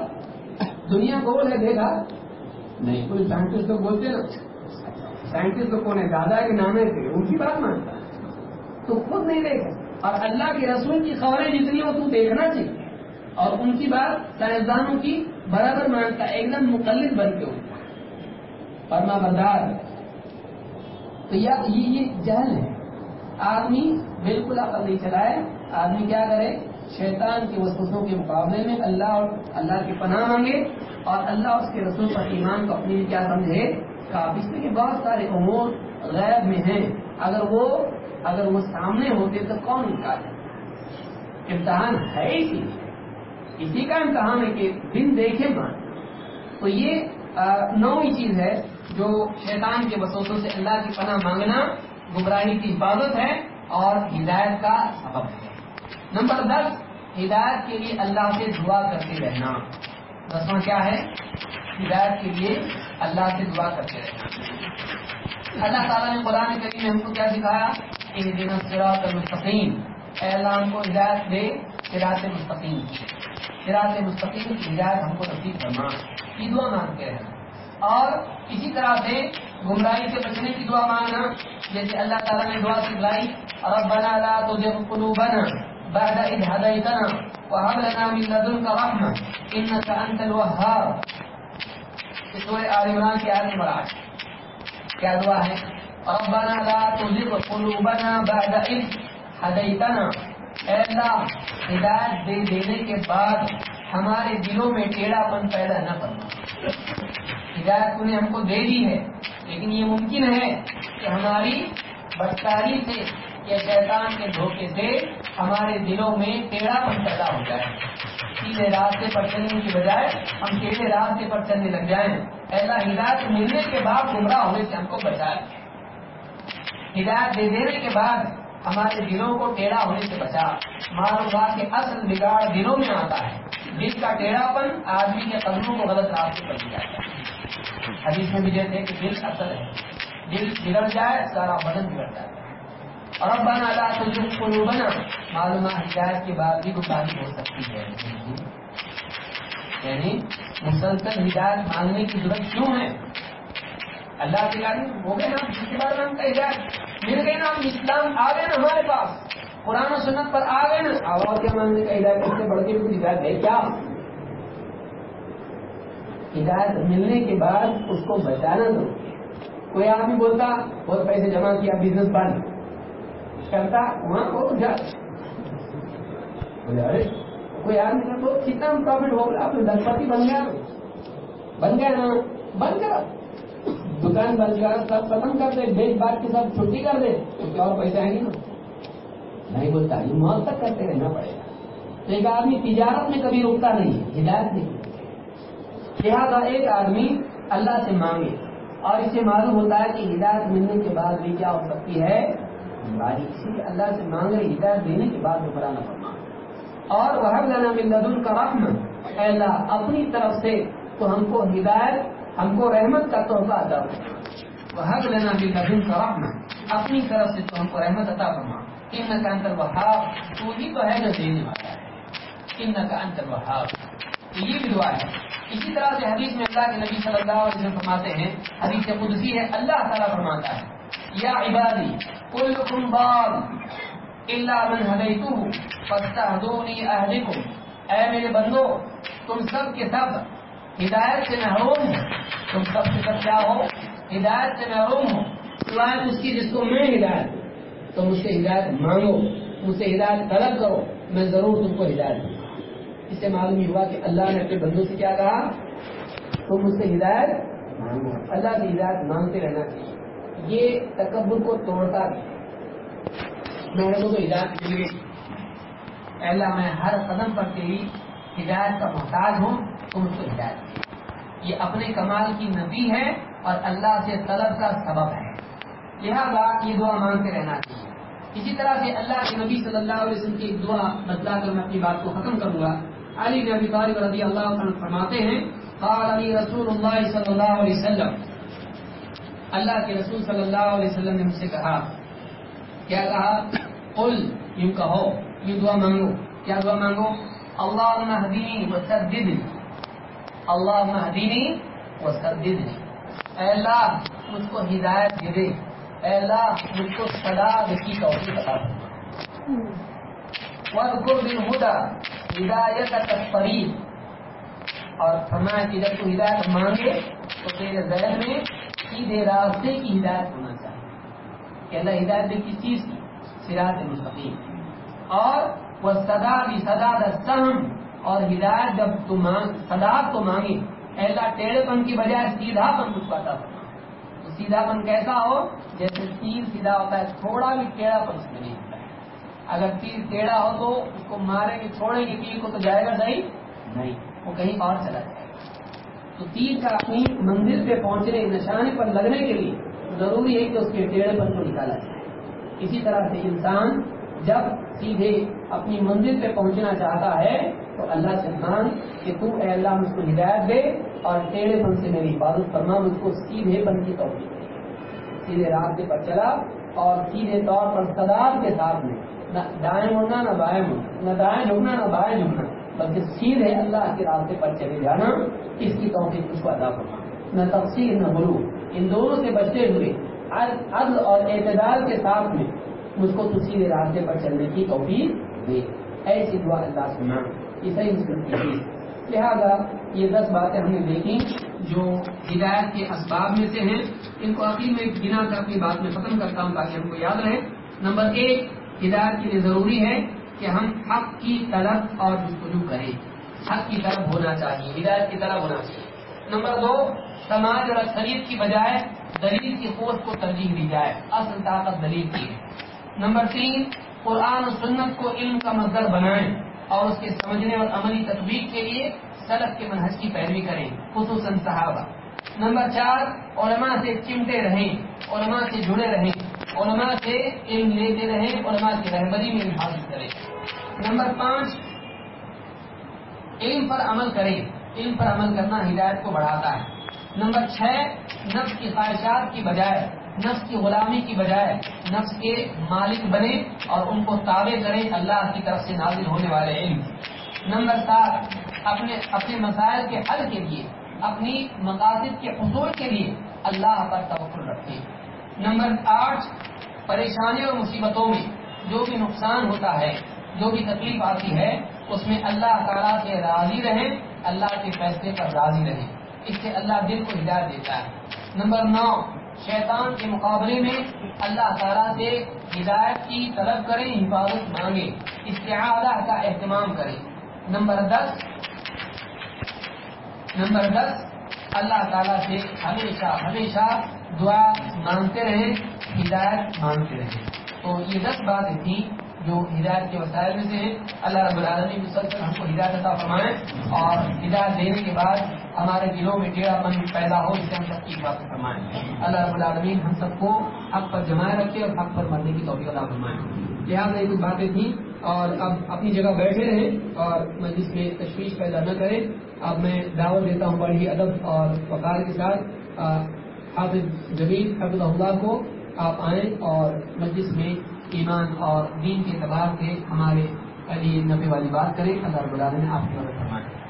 دنیا گول ہے دیکھا؟ نہیں، کوئی سائنٹسٹ تو بولتے نا سائنٹسٹ تو کون ہے؟ دادا کے نامے تھے ان کی بات مانتا تو خود نہیں دیکھا۔ اور اللہ کے رسول کی خبریں جتنی ہو تو دیکھنا چاہیے۔ اور ان کی بات سائنسدانوں کی برابر مانتا، ایک دم مقلد بن کے ہوتا فرما بردار۔ تو یہ جہل ہے۔ آدمی بالکل عقل نہیں چلائے، آدمی کیا کرے؟ شیطان کی وسوسوں کے مقابلے میں اللہ اور اللہ کی پناہ مانگے اور اللہ اس کے رسول پر ایمان کو اپنی کیا سمجھے؟ کافی اس میں بہت سارے امور غیب میں ہیں۔ اگر وہ اگر وہ سامنے ہوتے تو کون انکار ہے امتحان ہے اسی اسی کا امتحان ہے کہ دن دیکھے مان تو یہ نوئی چیز ہے جو شیطان کے وسوسوں سے اللہ کی پناہ مانگنا، گمراہی کی حفاظت ہے اور ہدایت کا سبب ہے۔ نمبر دس، ہدایت کے لیے اللہ سے دعا کرتے رہنا۔ دسواں کیا ہے؟ ہدایت کے لیے اللہ سے دعا کرتے رہنا۔ اللہ تعالیٰ نے قرآن کریم میں ہم کو کیا سکھایا؟ کہ دن سراط مستقیم اے اللہ، ہم کو ہدایت دے سراط مستقیم۔ سراط مستقیم کی ہدایت ہم کو نصیب کرنا کی دعا مانگتے رہنا اور اسی طرح سے گمراہی سے بچنے کی دعا مانگنا، جیسے اللہ تعالیٰ نے دعا سکھلائی، ربنا لا تزغ قلوبنا بعد إذ هديتنا وهب لنا من لدنك رحمة إنك أنت الوهاب. سورة آل عمران کی آیت نمبر آٹھ کیا دعا ہے؟ ربنا لا تزغ قلوبنا بعد إذ هديتنا۔ اے اللہ، ہدایت دے دینے کے بعد ہمارے دلوں میں ٹیڑھا پن پیدا نہ کرنا ہدایت نے ہم کو دے دی ہے، لیکن یہ ممکن ہے کہ ہماری بدکاری سے یا شیطان کے دھوکے سے ہمارے دلوں میں ٹیڑھا پن پیدا ہو جائے۔ سیدھے راستے پر چلنے کی بجائے ہم ٹیڑھے راستے پر چلنے لگ جائیں۔ ایسا ہدایت ملنے کے بعد گمراہ ہونے سے ہم کو بچائے۔ ہدایت دے دینے کے بعد ہمارے دلوں کو ٹیڑھا ہونے سے بچا۔ معلوم ہوا کہ اصل بگاڑ دلوں میں آتا ہے۔ دل کا ٹیڑھا پن آدمی کے قدموں کو غلط راستے پر لے جاتا ہے۔ حدیث میں بھی جیسے کہ دل اصل ہے۔ دل بگڑ جائے، سارا بدن بگڑ جاتا ہے۔ اور بنا لا تو بنا معلوم ہدایت کے بعد بھی گفتگی ہو سکتی ہے۔ یعنی مسلسل ہدایت مانگنے کی ضرورت کیوں ہے؟ اللہ کے گاڑی ہو گئے نا جس کے بارے میں ہم کا ہدایت مل گئے نا ہم، اسلام آ گئے نا ہمارے پاس۔ قرآن و سنت پر آ گئے نا۔ آواز کے مانگنے کا ہدایت؟ اس سے بڑھ کے کچھ ہدایت ہے کیا؟ ہدایت ملنے کے بعد اس کو بچانا دو کوئی آدمی بولتا، بہت پیسے جمع کیا بزنس بند۔ کرتا وہاں کو جا کوئی آدمی کا تو کتنا پروفٹ ہو گیا دسپتی بن گیا بن گیا نا بند کرا دکان بند کر سب ختم کر دے بیچ بات کے ساتھ چھٹی کر دے تو کیا اور پیسے آئیں گے نا نہیں بولتا یہ موت تک کرتے رہنا پڑے گا تو ایک آدمی تجارت میں کبھی رکتا نہیں ہے ہدایت نہیں لہٰذا ایک آدمی اللہ سے مانگے اور اسے معلوم ہوتا ہے کہ ہدایت ملنے کے بعد بھی کیا ہو سکتی ہے بعد بھی اللہ سے مانگ رہے ہدایت دینے کے بعد وہ دوبارہ نہ فرما اور وہ لانا مل کا رحم اللہ، اپنی طرف سے تو ہم کو ہدایت، ہم کو رحمت کا تحفہ ادا فرما۔ وہ حق لینا مل کا رحم اپنی طرف سے تو ہم کو رحمت عطا فرما۔ ان کا انتر وہاب تو ہی تو ہے جو دینے والا ہے۔ ان کا انتر وہاب یہ بھی دعا ہے۔ اسی طرح سے حدیث میں اللہ کے نبی صلی اللہ علیہ وسلم فرماتے ہیں، حدیث قدسی ہے، اللہ تعالیٰ فرماتا ہے۔ یا عبادی کل کم بال اللہ من ہدیتو فاستہدونی اہلکم۔ اے میرے بندو، تم سب کے سب ہدایت سے محروم ہو۔ تم سب کے سب کیا ہو؟ ہدایت سے محروم ہو۔ سوائے اس کی جس کو میں ہدایت تو مجھ سے ہدایت مانگو مجھ سے ہدایت طلب کرو، میں ضرور تم کو ہدایت دوں اس سے معلوم ہوا کہ اللہ نے اپنے بندوں سے کیا کہا؟ تم مجھ سے ہدایت مانگو۔ اللہ کی ہدایت مانگتے رہنا چاہیے۔ یہ تکبر کو توڑتا بھی میرے کو ہدایت مل گئی اللہ میں ہر قدم پر تیری ہدایت کا محتاج ہوں، تم اس کو ہدایت یہ اپنے کمال کی نبی ہے اور اللہ سے طلب کا سبب ہے۔ لہٰذا یہ دعا مانگتے رہنا چاہیے۔ اسی طرح سے اللہ کے نبی صلی اللہ علیہ وسلم کی دعا بتلا کر میں اپنی بات کو ختم کروں گا۔ علی نبی طالب رضی اللہ عنہ فرماتے ہیں، قال علی رسول اللہ صلی اللہ علیہ وسلم اللہ کے رسول صلی اللہ علیہ وسلم نے مجھ سے کہا، کیا کہا؟ قل، یوں کہو یہ دعا مانگو۔ کیا دعا مانگو؟ اللہ مہدینی و اللہ مہدینی و اے اللہ، مجھ کو ہدایت دے دے۔ اے اللہ، مجھ کو سدا کی توفیق عطا فرما۔ وَذْكُرْ بِالْهُدَى ہدایت قریب اور فرمایا کہ جب تو ہدایت مانگے تو تیرے ذہن میں سیدھے راستے کی ہدایت ہونا چاہیے۔ کہ اللہ ہدایت دے کس چیز کی؟ سراط مستقیم۔ اور وہ سدا بھی سدا سہم۔ اور ہدایت جب تو مانگ سدا تو مانگے۔ اللہ ٹیڑھے پن کی بجائے سیدھا پن پاتا فرما۔ تو سیدھا پن کیسا ہو؟ جیسے تیر سیدھا ہوتا ہے تھوڑا بھی ٹیڑھا پن اس میں نہیں ہوتا۔ ہے اگر تیر ٹیڑھا ہو تو اس کو مارے گے چھوڑیں گے تیر کو تو جائے گا صحیح؟ نہیں۔ وہ کہیں اور چلا جائے۔ گا تو تیر کا اپنی منزل پہ پہنچنے، نشانے پر لگنے کے لیے ضروری ہے کہ اس کے ٹیڑھے پن کو نکالا جائے۔ اسی طرح سے انسان جب سیدھے اپنی منزل پہ پہنچنا چاہتا ہے، تو اللہ سے مان کہ تو اے اللہ مجھ کو ہدایت دے اور ٹیڑھے پن سے میری حفاظت فرما، مجھ کو سیدھے پن کی توفیق دے۔ سیدھے راستے پر چلا اور سیدھے طور پر صداعت کے ساتھ میں، نہ دائیں مڑنا نہ بائیں مڑنا نہ دائیں جھکنا نہ بائیں جھکنا بلکہ سیدھے اللہ کے راستے پر چلے جانا، اس کی توفیق مجھ کو ادا فرما نہ تفصیل نہ غلو۔ ان دونوں سے بچتے ہوئے عدل اور اعتدال کے ساتھ میں مجھ کو تو سیدھے راستے پر چلنے کی توفیق دے۔ ایسی دعا اللہ سے مانگ۔ یہ صحیح یہ دس باتیں ہم نے دیکھی جو ہدایت کے اسباب میں سے ہیں۔ ان کو عقیل میں گنا کر اپنی بات میں ختم کرتا ہوں تاکہ ہم کو یاد رہے نمبر ایک، ہدایت کے لیے ضروری ہے۔ کہ ہم حق کی طلب اور جستجو کریں۔ حق کی طرف ہونا چاہیے، ہدایت کی طرف ہونا چاہیے۔ نمبر دو، سماج اور اکثریت کی بجائے دلیل کی قوت کو ترجیح دی جائے۔ اصل طاقت دلیل کی ہے۔ نمبر تین، قرآن و سنت کو علم کا مظہر بنائیں اور اس کے سمجھنے اور عملی تطبیق کے لیے سلف کے منحص کی پیروی کریں، خصوصاً صحابہ۔ نمبر چار، علماء سے چمٹے رہیں، علماء سے جڑے رہیں، علماء سے علم لیتے رہیں، علماء کی رہبری میں حاصل کریں۔ نمبر پانچ، علم پر عمل کریں۔ علم پر عمل کرنا ہدایت کو بڑھاتا ہے۔ نمبر چھ، نفس کی خواہشات کی بجائے، نفس کی غلامی کی بجائے، نفس کے مالک بنے اور ان کو تابع کریں اللہ کی طرف سے نازل ہونے والے علم۔ نمبر سات، اپنے اپنے مسائل کے حل کے لیے، اپنی مقاصد کے حصول کے لیے اللہ پر توقع رکھیں۔ نمبر آٹھ، پریشانی اور مصیبتوں میں جو بھی نقصان ہوتا ہے جو بھی تکلیف آتی ہے، اس میں اللہ تعالیٰ سے راضی رہیں، اللہ کے فیصلے پر راضی رہیں۔ اس سے اللہ دل کو ہدایت دیتا ہے۔ نمبر نو، شیطان کے مقابلے میں اللہ تعالیٰ سے ہدایت کی طلب کریں، حفاظت مانگیں۔ استعادہ کا اہتمام کریں۔ نمبر دس نمبر دس، اللہ تعالیٰ سے ہمیشہ ہمیشہ دعا مانگتے رہیں، ہدایت مانگتے رہیں۔ تو یہ دس باتیں تھیں۔ جو ہدایت کے وسائل میں سے ہیں، اللہ رب العالمین مسلسل ہم کو ہدایت عطا فرمائیں اور ہدایت دینے کے بعد ہمارے دلوں میں ٹیڑھا پن پیدا ہو جسے ہم سب کی بات فرمائیں اللہ رب العالمین ہم سب کو حق پر جمائے رکھے اور حق پر مرنے کی توفیق عطا فرمائیں جی ہاں، لہٰذا یہ کچھ باتیں تھیں اور اب اپنی جگہ بیٹھے رہیں اور مجلس میں تشویش پیدا نہ کریں اب میں دعوت دیتا ہوں بڑی ادب اور وقار کے ساتھ حافظ جمیل حفظ اللہ کو آپ آئیں اور مجلس میں ایمان اور دین کے اعتبار سے ہمارے لیے نبی والی بات کریں، اللہ رب العالمین آپ کی مدد فرمائیں